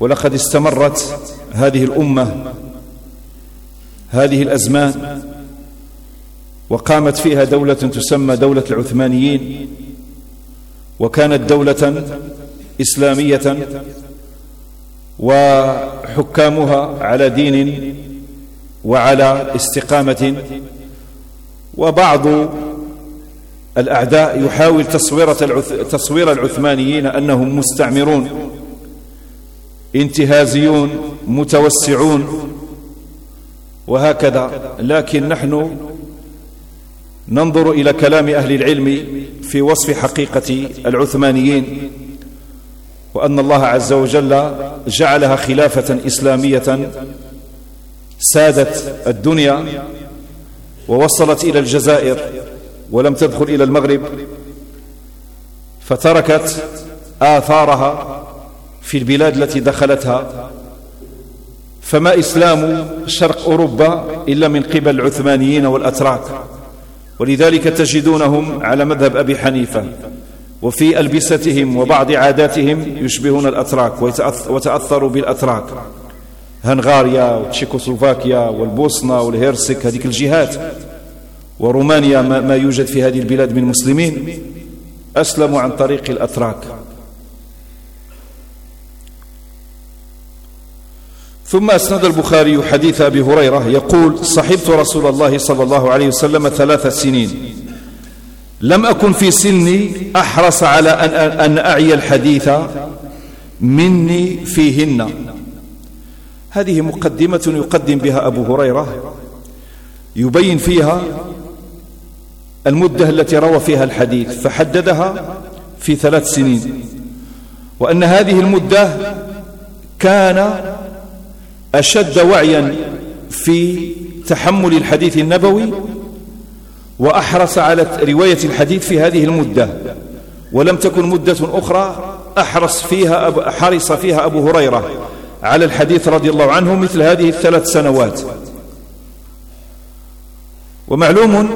ولقد استمرت هذه الأمة هذه الأزمان وقامت فيها دولة تسمى دولة العثمانيين وكانت دولة إسلامية وحكامها على دين وعلى استقامة وبعض الأعداء يحاول تصوير العثمانيين أنهم مستعمرون. انتهازيون متوسعون وهكذا. لكن نحن ننظر إلى كلام أهل العلم في وصف حقيقة العثمانيين وأن الله عز وجل جعلها خلافة إسلامية سادت الدنيا ووصلت إلى الجزائر ولم تدخل إلى المغرب فتركت آثارها في البلاد التي دخلتها فما إسلام شرق أوروبا إلا من قبل العثمانيين والأتراك. ولذلك تجدونهم على مذهب أبي حنيفة وفي ألبستهم وبعض عاداتهم يشبهون الأتراك وتأثروا بالأتراك. هنغاريا وتشيكوسلوفاكيا والبوسنة والهيرسك هذه الجهات. ورومانيا ما يوجد في هذه البلاد من مسلمين. أسلموا عن طريق الأتراك. ثم أسند البخاري حديث أبي هريرة يقول صحبت رسول الله صلى الله عليه وسلم ثلاث سنين. لم أكن في سني أحرص على أن, أعي الحديث مني فيهن. هذه مقدمة يقدم بها أبو هريرة. يبين فيها المدة التي روى فيها الحديث فحددها في ثلاث سنين. وأن هذه المدة كان أشد وعيا في تحمل الحديث النبوي وأحرص على رواية الحديث في هذه المدة ولم تكن مدة أخرى أحرص فيها حرص فيها أبو هريرة على الحديث رضي الله عنه مثل هذه الثلاث سنوات. ومعلوم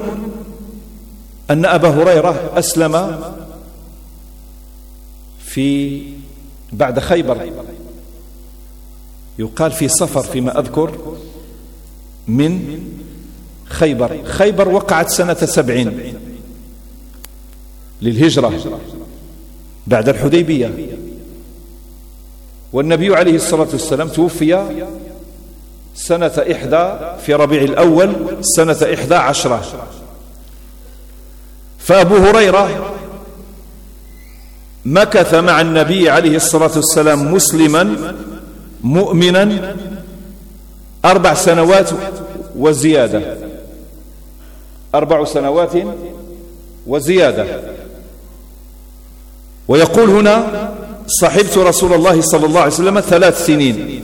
أن أبا هريرة أسلم في بعد خيبر. يقال في صفر فيما أذكر من خيبر. خيبر وقعت سنة سبعين للهجرة بعد الحديبية. والنبي عليه الصلاة والسلام توفي سنة إحدى في ربيع الأول سنة إحدى عشرة. فأبو هريرة مكث مع النبي عليه الصلاة والسلام مسلما مؤمنا أربع سنوات وزيادة. أربع سنوات وزيادة. ويقول هنا صحبت رسول الله صلى الله عليه وسلم ثلاث سنين.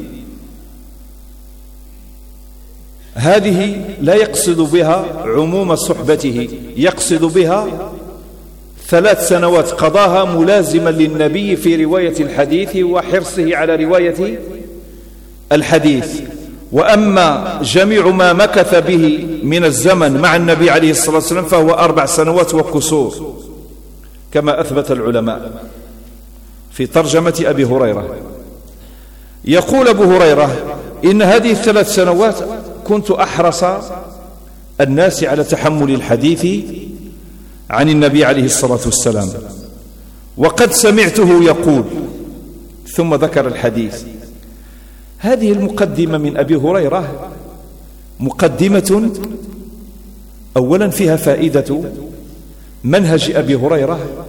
هذه لا يقصد بها عموم صحبته يقصد بها ثلاث سنوات. قضاها ملازما للنبي في رواية الحديث وحرصه على رواية الحديث. وأما جميع ما مكث به من الزمن مع النبي عليه الصلاة والسلام فهو أربع سنوات وكسور كما أثبت العلماء. في ترجمة أبي هريرة. يقول أبو هريرة إن هذه الثلاث سنوات كنت أحرص الناس على تحمل الحديث عن النبي عليه الصلاة والسلام. وقد سمعته يقول ثم ذكر الحديث. هذه المقدمة من أبي هريرة مقدمة أولا فيها فائدة منهج أبي هريرة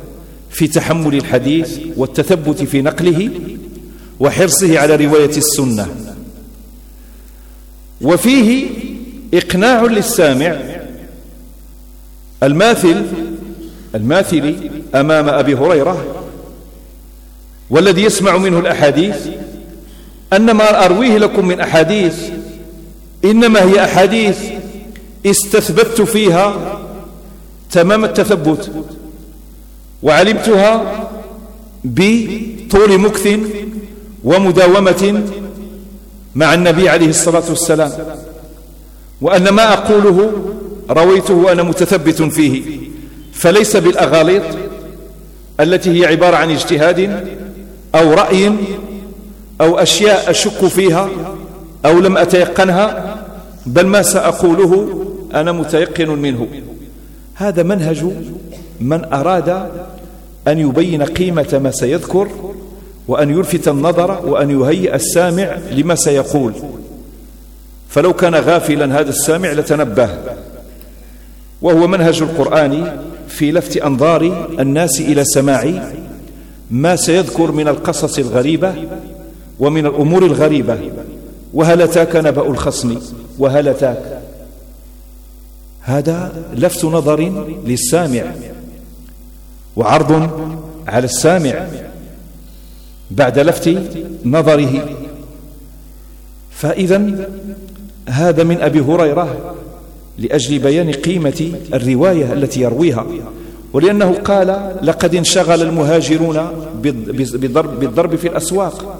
في تحمل الحديث والتثبت في نقله وحرصه على رواية السنة. وفيه إقناع للسامع الماثل الماثل أمام أبي هريرة والذي يسمع منه الأحاديث أن ما أرويه لكم من أحاديث إنما هي أحاديث استثبت فيها تمام التثبت وعلمتها بطول مكث ومداومة مع النبي عليه الصلاة والسلام. وأن ما أقوله رويته وأنا متثبت فيه. فليس بالأغاليط التي هي عبارة عن اجتهاد أو رأي أو أشياء أشك فيها أو لم أتيقنها بل ما سأقوله أنا متيقن منه. هذا منهج من أراد أن يبين قيمة ما سيذكر وأن يلفت النظر وأن يهيئ السامع لما سيقول. فلو كان غافلا هذا السامع لتنبه. وهو منهج القرآن في لفت أنظار الناس إلى سماع ما سيذكر من القصص الغريبة ومن الأمور الغريبة. وهل أتاك نبأ الخصم؟ وهل أتاك هذا لفت نظر للسامع. وعرض على السامع بعد لفت نظره. فإذا هذا من أبي هريرة لأجل بيان قيمة الرواية التي يرويها. ولأنه قال لقد انشغل المهاجرون بالضرب, بالضرب في الأسواق.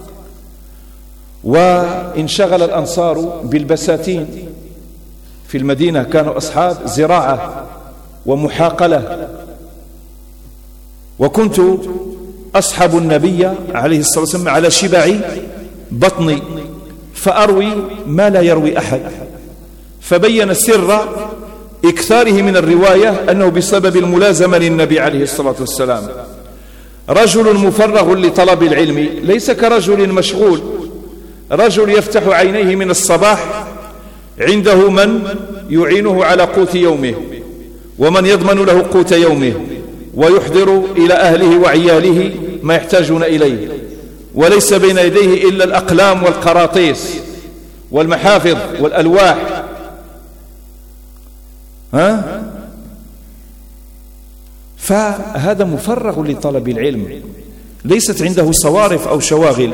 وانشغل الأنصار بالبساتين في المدينة كانوا أصحاب زراعة ومحاقلة. وكنت أصحب النبي عليه الصلاة والسلام على شبع بطني فأروي ما لا يروي أحد. فبين سر إكثاره من الرواية أنه بسبب الملازمة للنبي عليه الصلاة والسلام. رجل مفرغ لطلب العلم ليس كرجل مشغول رجل يفتح عينيه من الصباح عنده من يعينه على قوت يومه ومن يضمن له قوت يومه ويحضر إلى أهله وعياله ما يحتاجون إليه. وليس بين يديه إلا الأقلام والقراطيس والمحافظ والألواح. ها؟ فهذا مفرغ لطلب العلم. ليست عنده صوارف أو شواغل.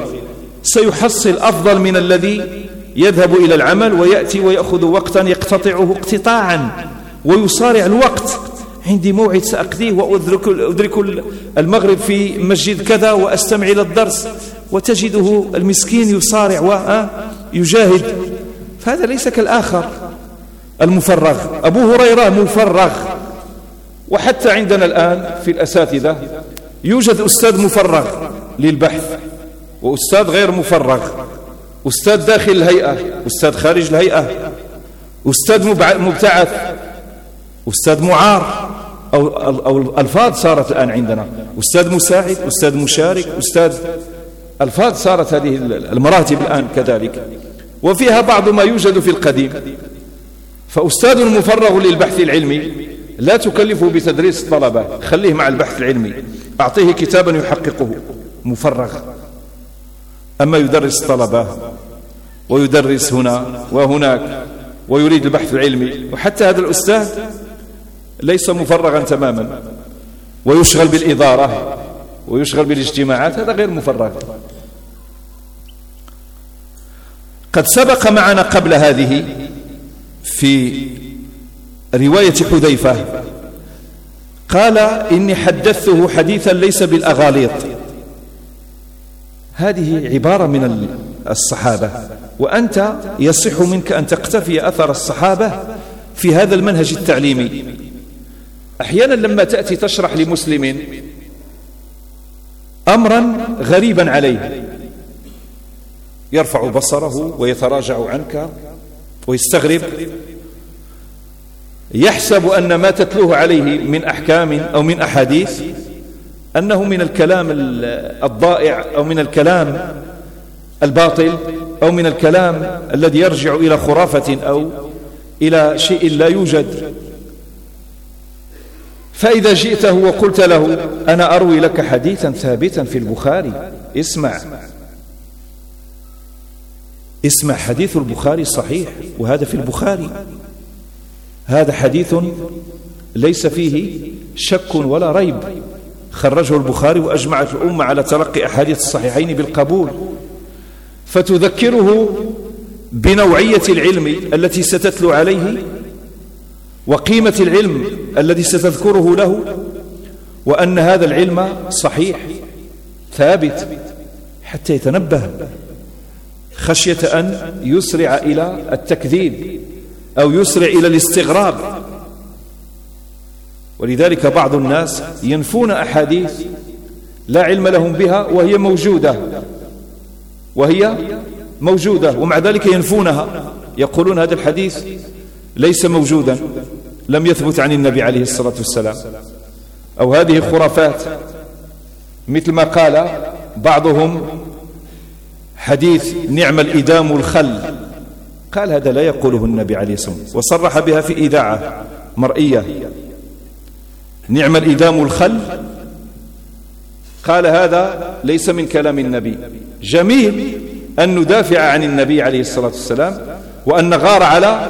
سيحصل أفضل من الذي يذهب إلى العمل ويأتي ويأخذ وقتا يقتطعه اقتطاعا ويصارع الوقت. عندي موعد سأقضيه وأدرك أدرك المغرب في مسجد كذا وأستمع إلى الدرس وتجده المسكين يصارع ويجاهد فهذا ليس كالآخر. المفرغ. أبو هريرة مفرغ. وحتى عندنا الآن في الأساتذة يوجد أستاذ مفرغ للبحث. وأستاذ غير مفرغ أستاذ داخل الهيئة أستاذ خارج الهيئة أستاذ مبتعث أستاذ معار أو, أو الألفاظ صارت الآن عندنا أستاذ مساعد أستاذ مشارك أستاذ ألفاظ صارت هذه المراتب الآن كذلك. وفيها بعض ما يوجد في القديم. فأستاذ مفرغ للبحث العلمي لا تكلفه بتدريس الطلبة خليه مع البحث العلمي أعطيه كتابا يحققه. مفرغ. أما يدرس الطلبة ويدرس هنا وهناك ويريد البحث العلمي وحتى هذا الأستاذ ليس مفرغا تماما ويشغل بالإدارة ويشغل بالاجتماعات هذا غير مفرغ. قد سبق معنا قبل هذه في رواية حذيفة قال إني حدثته حديثا ليس بالأغاليط. هذه عبارة من الصحابة. وأنت يصح منك أن تقتفي أثر الصحابة في هذا المنهج التعليمي. أحيانا لما تأتي تشرح لمسلم أمرا غريبا عليه. يرفع بصره ويتراجع عنك ويستغرب. يحسب أن ما تتلوه عليه من أحكام أو من أحاديث أنه من الكلام الضائع أو من الكلام الباطل أو من الكلام الذي يرجع إلى خرافة أو إلى شيء لا يوجد. فإذا جئته وقلت له أنا أروي لك حديثا ثابتا في البخاري اسمع. اسمع حديث البخاري صحيح وهذا في البخاري. هذا حديث ليس فيه شك ولا ريب. خرجه البخاري وأجمعت الأمة على تلقي أحاديث الصحيحين بالقبول. فتذكره بنوعية العلم التي ستتلو عليه وقيمة العلم الذي ستذكره له وأن هذا العلم صحيح ثابت حتى يتنبه خشية أن يسرع إلى التكذيب أو يسرع إلى الاستغراب. ولذلك بعض الناس ينفون أحاديث لا علم لهم بها وهي موجودة. وهي موجودة ومع ذلك ينفونها. يقولون هذا الحديث ليس موجودا لم يثبت عن النبي عليه الصلاة والسلام. أو هذه خرافات. مثل ما قال بعضهم حديث نعم الإدام الخل. قال هذا لا يقوله النبي عليه الصلاة والسلام. وصرح بها في إذاعة مرئية. نعم الإدام الخل. قال هذا ليس من كلام النبي. جميل أن ندافع عن النبي عليه الصلاة والسلام وأن نغار على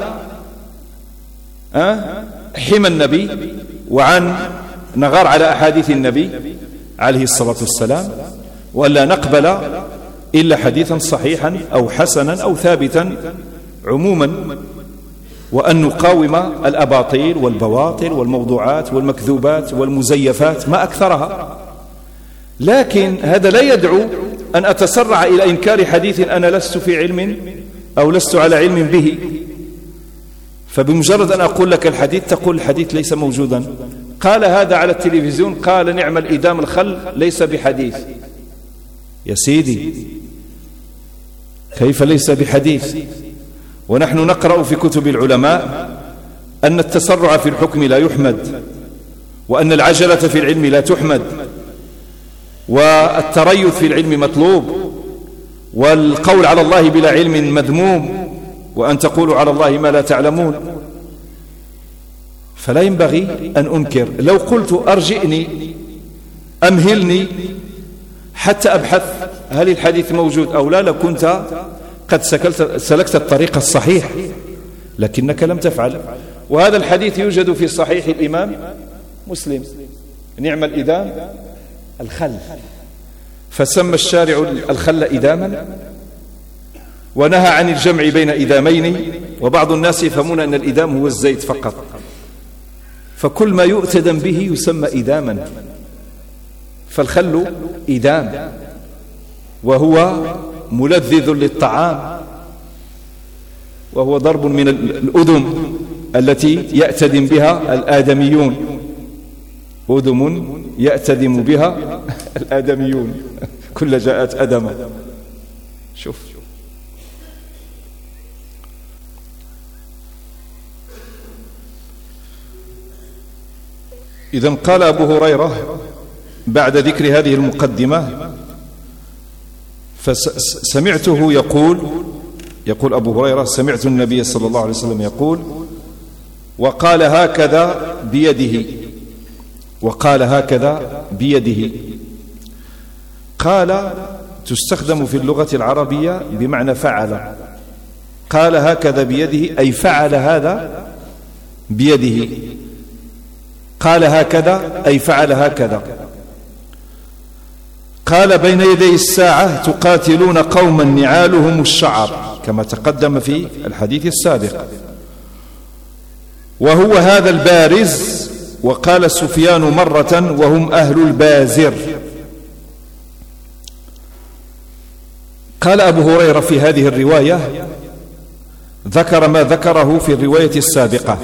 حمى النبي وعن نغار على أحاديث النبي عليه الصلاة والسلام وألا نقبل إلا حديثا صحيحا أو حسنا أو ثابتا عموما. وأن نقاوم الأباطيل والبواطل والموضوعات والمكذوبات والمزيفات ما أكثرها. لكن هذا لا يدعو أن أتسرع إلى إنكار حديث أنا لست في علم أو لست على علم به. فبمجرد أن أقول لك الحديث تقول الحديث ليس موجودا. قال هذا على التلفزيون قال نعم الإدام الخل ليس بحديث. يا سيدي كيف ليس بحديث؟ ونحن نقرأ في كتب العلماء أن التسرع في الحكم لا يحمد وأن العجلة في العلم لا تحمد والتريث في العلم مطلوب والقول على الله بلا علم مذموم وأن تقولوا على الله ما لا تعلمون. فلا ينبغي أن أنكر. لو قلت أرجئني أمهلني حتى أبحث هل الحديث موجود أو لا لكنت قد سلكت الطريق الصحيح لكنك لم تفعل. وهذا الحديث يوجد في صحيح الإمام مسلم. نعم الإدام؟ الخل. فسمى الشارع الخل إداما ونهى عن الجمع بين إدامين وبعض الناس يفهمون أن الإدام هو الزيت فقط. فكل ما يؤتدم به يسمى إداما. فالخل إدام وهو ملذذ للطعام وهو ضرب من الأذم التي يأتدم بها الآدميون. أذم يأتدم بها الآدميون. كل جاءت أدم شوف. إذا قال أبو هريرة بعد ذكر هذه المقدمة فسمعته يقول يقول أبو هريرة سمعت النبي صلى الله عليه وسلم يقول وقال هكذا بيده وقال هكذا بيده. قال تستخدم في اللغة العربية بمعنى فعل. قال هكذا بيده أي فعل هذا بيده. قال هكذا أي فعل هكذا. قال بين يدي الساعة تقاتلون قوما نعالهم الشعر كما تقدم في الحديث السابق. وهو هذا البارز وقال سفيان مرة وهم أهل البازر. قال أبو هريرة في هذه الرواية ذكر ما ذكره في الرواية السابقة.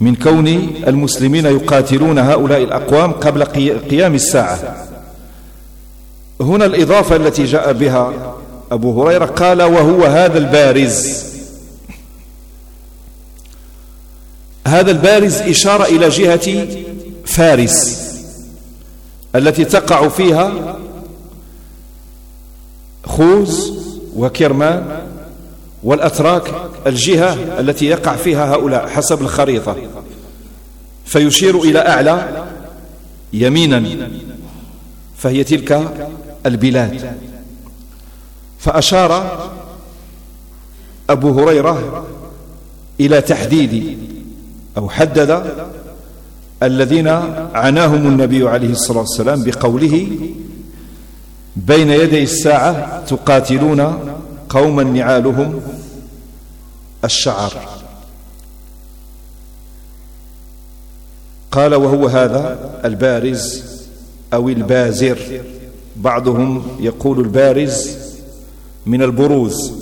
من كون المسلمين يقاتلون هؤلاء الأقوام قبل قيام الساعة. هنا الإضافة التي جاء بها أبو هريرة قال وهو هذا البارز. هذا البارز إشارة إلى جهة فارس التي تقع فيها خوز وكرمان والأتراك الجهة التي يقع فيها هؤلاء حسب الخريطة. فيشير إلى أعلى يمينا فهي تلك البلاد. فأشار أبو هريرة إلى تحديد أو حدد الذين عناهم النبي عليه الصلاة والسلام بقوله بين يدي الساعة تقاتلون قوما نعالهم الشعر. قال وهو هذا البارز أو البازر. بعضهم يقول البارز من البروز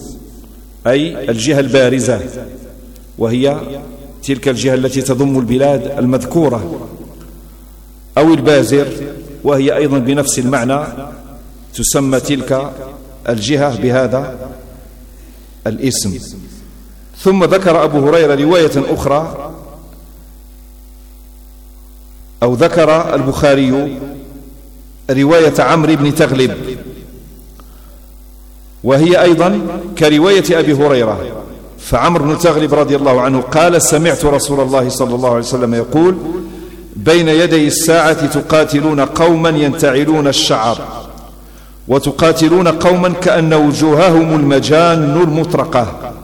أي الجهة البارزة وهي تلك الجهة التي تضم البلاد المذكورة أو البازر وهي أيضا بنفس المعنى تسمى تلك الجهة بهذا الاسم. ثم ذكر أبو هريرة رواية أخرى أو ذكر البخاري رواية عمرو بن تغلب. وهي أيضا كرواية أبي هريرة. فعمر بن تغلب رضي الله عنه قال سمعت رسول الله صلى الله عليه وسلم يقول بين يدي الساعة تقاتلون قوما ينتعلون الشعر وتقاتلون قوما كأن وجوههم المجان المطرقة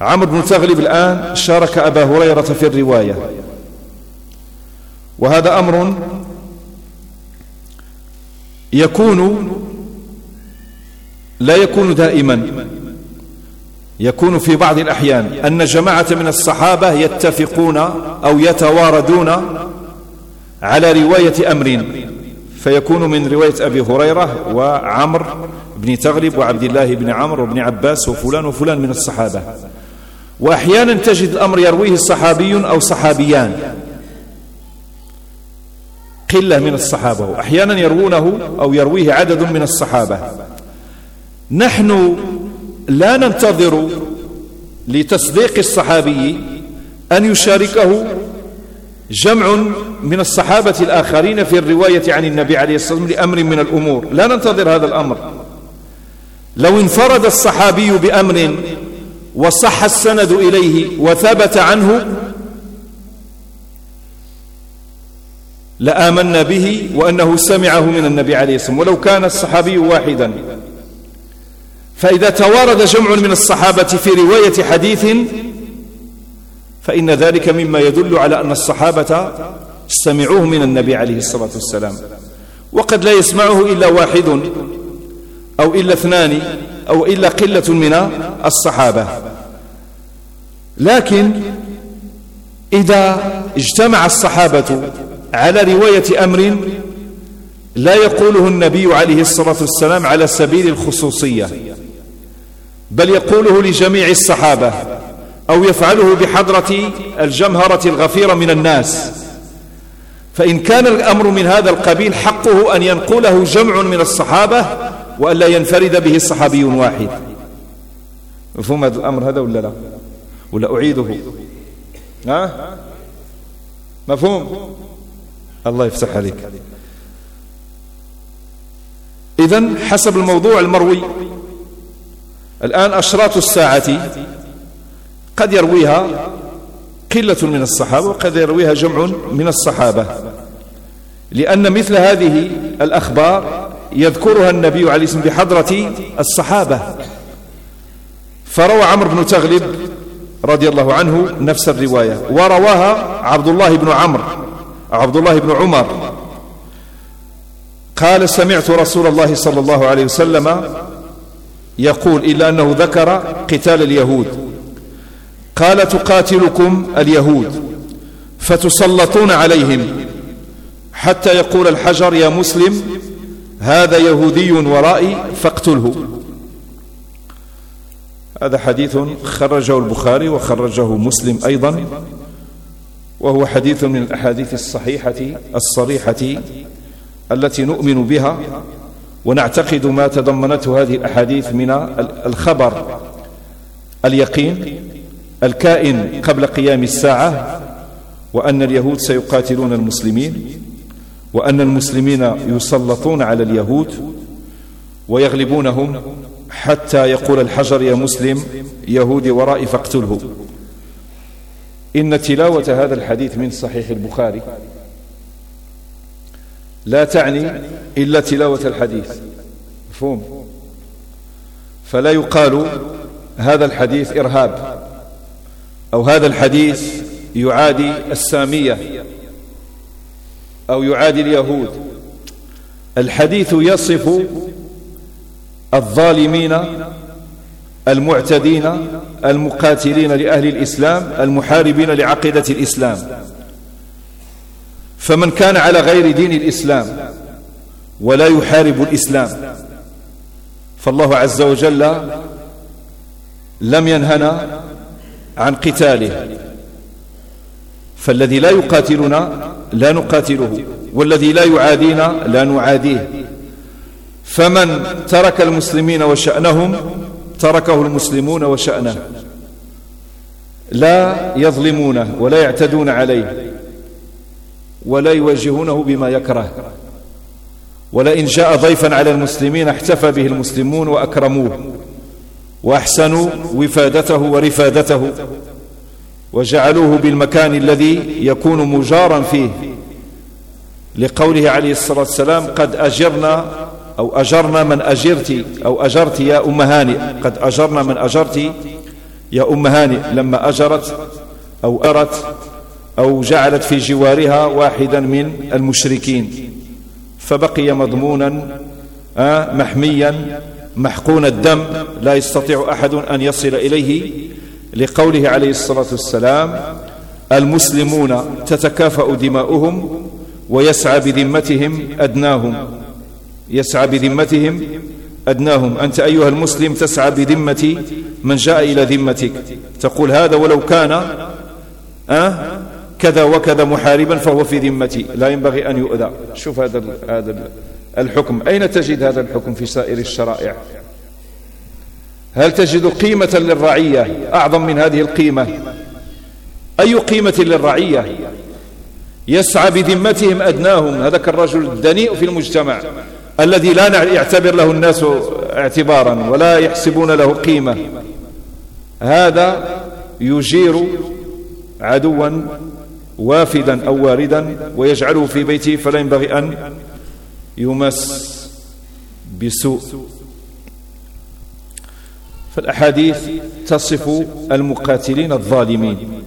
عمرو بن تغلب الآن شارك أبا هريرة في الرواية. وهذا أمر يكون لا يكون دائما. يكون في بعض الأحيان. أن جماعة من الصحابة يتفقون أو يتواردون على رواية أمر. فيكون من رواية أبي هريرة وعمر بن تغلب وعبد الله بن عمرو وابن عباس وفلان وفلان من الصحابة. وأحيانا تجد الأمر يرويه صحابي أو صحابيان. قلة من الصحابة. وأحيانا يروونه أو يرويه عدد من الصحابة. نحن لا ننتظر لتصديق الصحابي أن يشاركه جمع من الصحابة الآخرين في الرواية عن النبي عليه الصلاة والسلام لأمر من الأمور. لا ننتظر هذا الأمر. لو انفرد الصحابي بأمر وصح السند إليه وثبت عنه لآمنا به وأنه سمعه من النبي عليه الصلاة والسلام. ولو كان الصحابي واحدا. فإذا توارد جمع من الصحابة في رواية حديث فإن ذلك مما يدل على أن الصحابة سمعوه من النبي عليه الصلاة والسلام. وقد لا يسمعه إلا واحد أو إلا اثنان أو إلا قلة من الصحابة. لكن إذا اجتمع الصحابة على رواية أمر لا يقوله النبي عليه الصلاة والسلام على سبيل الخصوصية بل يقوله لجميع الصحابة أو يفعله بحضرة الجمهرة الغفيرة من الناس. فإن كان الأمر من هذا القبيل حقه أن ينقله جمع من الصحابة وألا ينفرد به صحابي واحد. مفهوم هذا الأمر هذا ولا لا؟ ولا أعيده. ها؟ مفهوم؟ الله يفتح عليك. إذن حسب الموضوع المروي الآن أشراط الساعة قد يرويها قلة من الصحابة وقد يرويها جمع من الصحابة لأن مثل هذه الأخبار يذكرها النبي عليه الصلاة بحضرة الصحابة. فروى عمرو بن تغلب رضي الله عنه نفس الرواية ورواها عبد الله بن عمرو. عبد الله بن عمر. قال سمعت رسول الله صلى الله عليه وسلم يقول إلا أنه ذكر قتال اليهود. قال تقاتلكم اليهود فتسلطون عليهم حتى يقول الحجر يا مسلم هذا يهودي ورائي فاقتله. هذا حديث خرجه البخاري وخرجه مسلم أيضا. وهو حديث من الأحاديث الصحيحة الصريحة التي نؤمن بها ونعتقد ما تضمنته هذه الأحاديث من الخبر اليقين الكائن قبل قيام الساعة وأن اليهود سيقاتلون المسلمين وأن المسلمين يسلطون على اليهود ويغلبونهم حتى يقول الحجر يا مسلم يهودي ورائي فاقتله. إن تلاوة هذا الحديث من صحيح البخاري. لا تعني إلا تلاوة الحديث. مفهوم؟ فلا يقال هذا الحديث إرهاب أو هذا الحديث يعادي السامية أو يعادي اليهود. الحديث يصف الظالمين المعتدين المقاتلين لأهل الإسلام المحاربين لعقيدة الإسلام. فمن كان على غير دين الإسلام ولا يحارب الإسلام فالله عز وجل لم ينهنا عن قتاله. فالذي لا يقاتلنا لا نقاتله والذي لا يعادينا لا نعاديه. فمن ترك المسلمين وشأنهم تركه المسلمون وشأنه. لا يظلمونه ولا يعتدون عليه ولا يواجهونه بما يكره. ولئن جاء ضيفا على المسلمين احتفى به المسلمون وأكرموه وأحسنوا وفادته ورفادته وجعلوه بالمكان الذي يكون مجارا فيه. لقوله عليه الصلاة والسلام قد أجرنا أو أجرنا من أجرت أو أجرت يا أم هانئ قد أجرنا من أجرت يا أم هانئ لما أجرت أو أرت أو جعلت في جوارها واحدا من المشركين. فبقي مضمونا آه، محميا محقون الدم. لا يستطيع أحد أن يصل إليه. لقوله عليه الصلاة والسلام المسلمون تتكافأ دماؤهم ويسعى بذمتهم أدناهم. يسعى بذمتهم. أدناهم أنت أيها المسلم تسعى بذمة من جاء إلى ذمتك. تقول هذا ولو كان أه كذا وكذا محاربا فهو في ذمتي. لا ينبغي أن يؤذى. شوف هذا هذا الحكم. أين تجد هذا الحكم في سائر الشرائع؟ هل تجد قيمة للرعية أعظم من هذه القيمة؟ أي قيمة للرعية؟ يسعى بذمتهم أدناهم. هذاك الرجل الدنيء في المجتمع. الذي لا يعتبر له الناس اعتبارا ولا يحسبون له قيمة. هذا يجير عدوا وافدا أو واردا ويجعله في بيته فلا ينبغي أن يمس بسوء. فالأحاديث تصف المقاتلين الظالمين.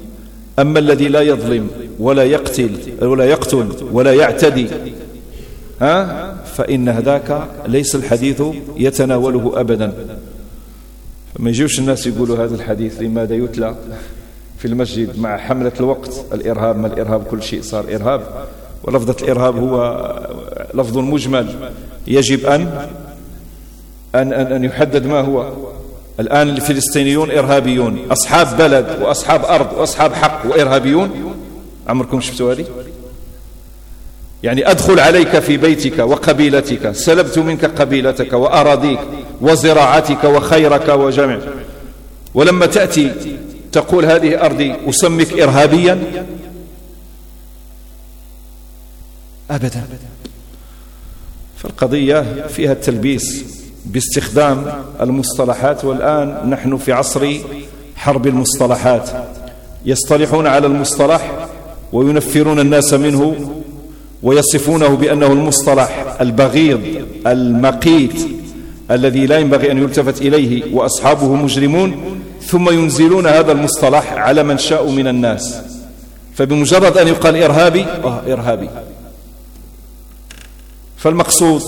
أما الذي لا يظلم ولا يقتل ولا يقتل ولا يعتدي ها؟ فإن هذاك ليس الحديث يتناوله أبدا. ما يجوش الناس يقولوا هذا الحديث لماذا يتلى في المسجد مع حملة الوقت الإرهاب ما الإرهاب كل شيء صار إرهاب. ولفظة الإرهاب هو لفظ مجمل. يجب أن أن, أن, أن يحدد ما هو. الآن الفلسطينيون إرهابيون أصحاب بلد وأصحاب أرض وأصحاب حق وإرهابيون. عمركم شفتوا هذه؟ يعني أدخل عليك في بيتك وقبيلتك سلبت منك قبيلتك وأراضيك وزراعتك وخيرك وجمع ولما تأتي تقول هذه أرضي أسمك إرهابيا؟ أبدا. فالقضية فيها التلبيس باستخدام المصطلحات والآن نحن في عصر حرب المصطلحات. يصطلحون على المصطلح وينفرون الناس منه ويصفونه بأنه المصطلح البغيض المقيت الذي لا ينبغي أن يلتفت إليه وأصحابه مجرمون ثم ينزلون هذا المصطلح على من شاء من الناس. فبمجرد أن يقال إرهابي آه إرهابي. فالمقصود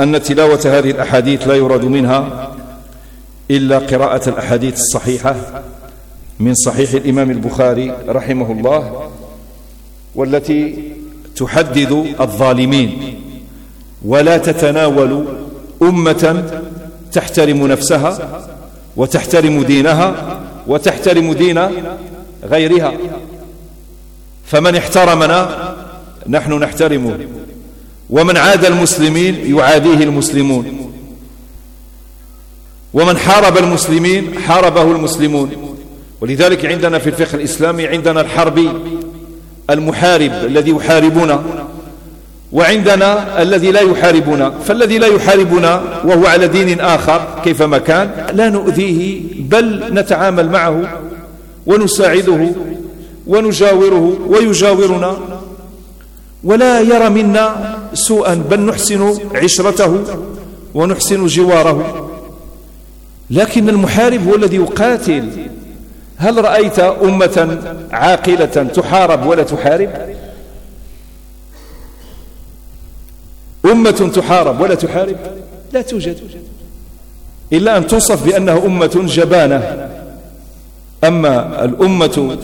أن تلاوة هذه الأحاديث لا يراد منها إلا قراءة الأحاديث الصحيحة من صحيح الإمام البخاري رحمه الله والتي تحدد الظالمين ولا تتناول أمة تحترم نفسها وتحترم دينها وتحترم دين غيرها. فمن احترمنا نحن نحترمه ومن عاد المسلمين يعاديه المسلمون ومن حارب المسلمين حاربه المسلمون. ولذلك عندنا في الفقه الإسلامي عندنا الحربي المحارب الذي يحاربنا وعندنا الذي لا يحاربنا فالذي لا يحاربنا وهو على دين آخر كيفما كان لا نؤذيه بل نتعامل معه ونساعده ونجاوره ويجاورنا. ولا يرى منا سوءا بل نحسن عشرته ونحسن جواره. لكن المحارب هو الذي يقاتل هل رأيت أمة عاقلة تحارب ولا تحارب؟ أمة تحارب ولا تحارب؟ لا توجد. إلا أن توصف بأنها أمة جبانة. أما الأمة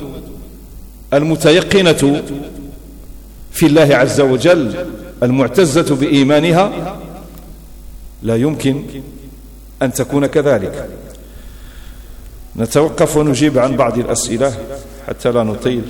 المتيقنة في الله عز وجل المعتزة بإيمانها لا يمكن أن تكون كذلك. نتوقف ونجيب عن بعض الأسئلة حتى لا نطيل.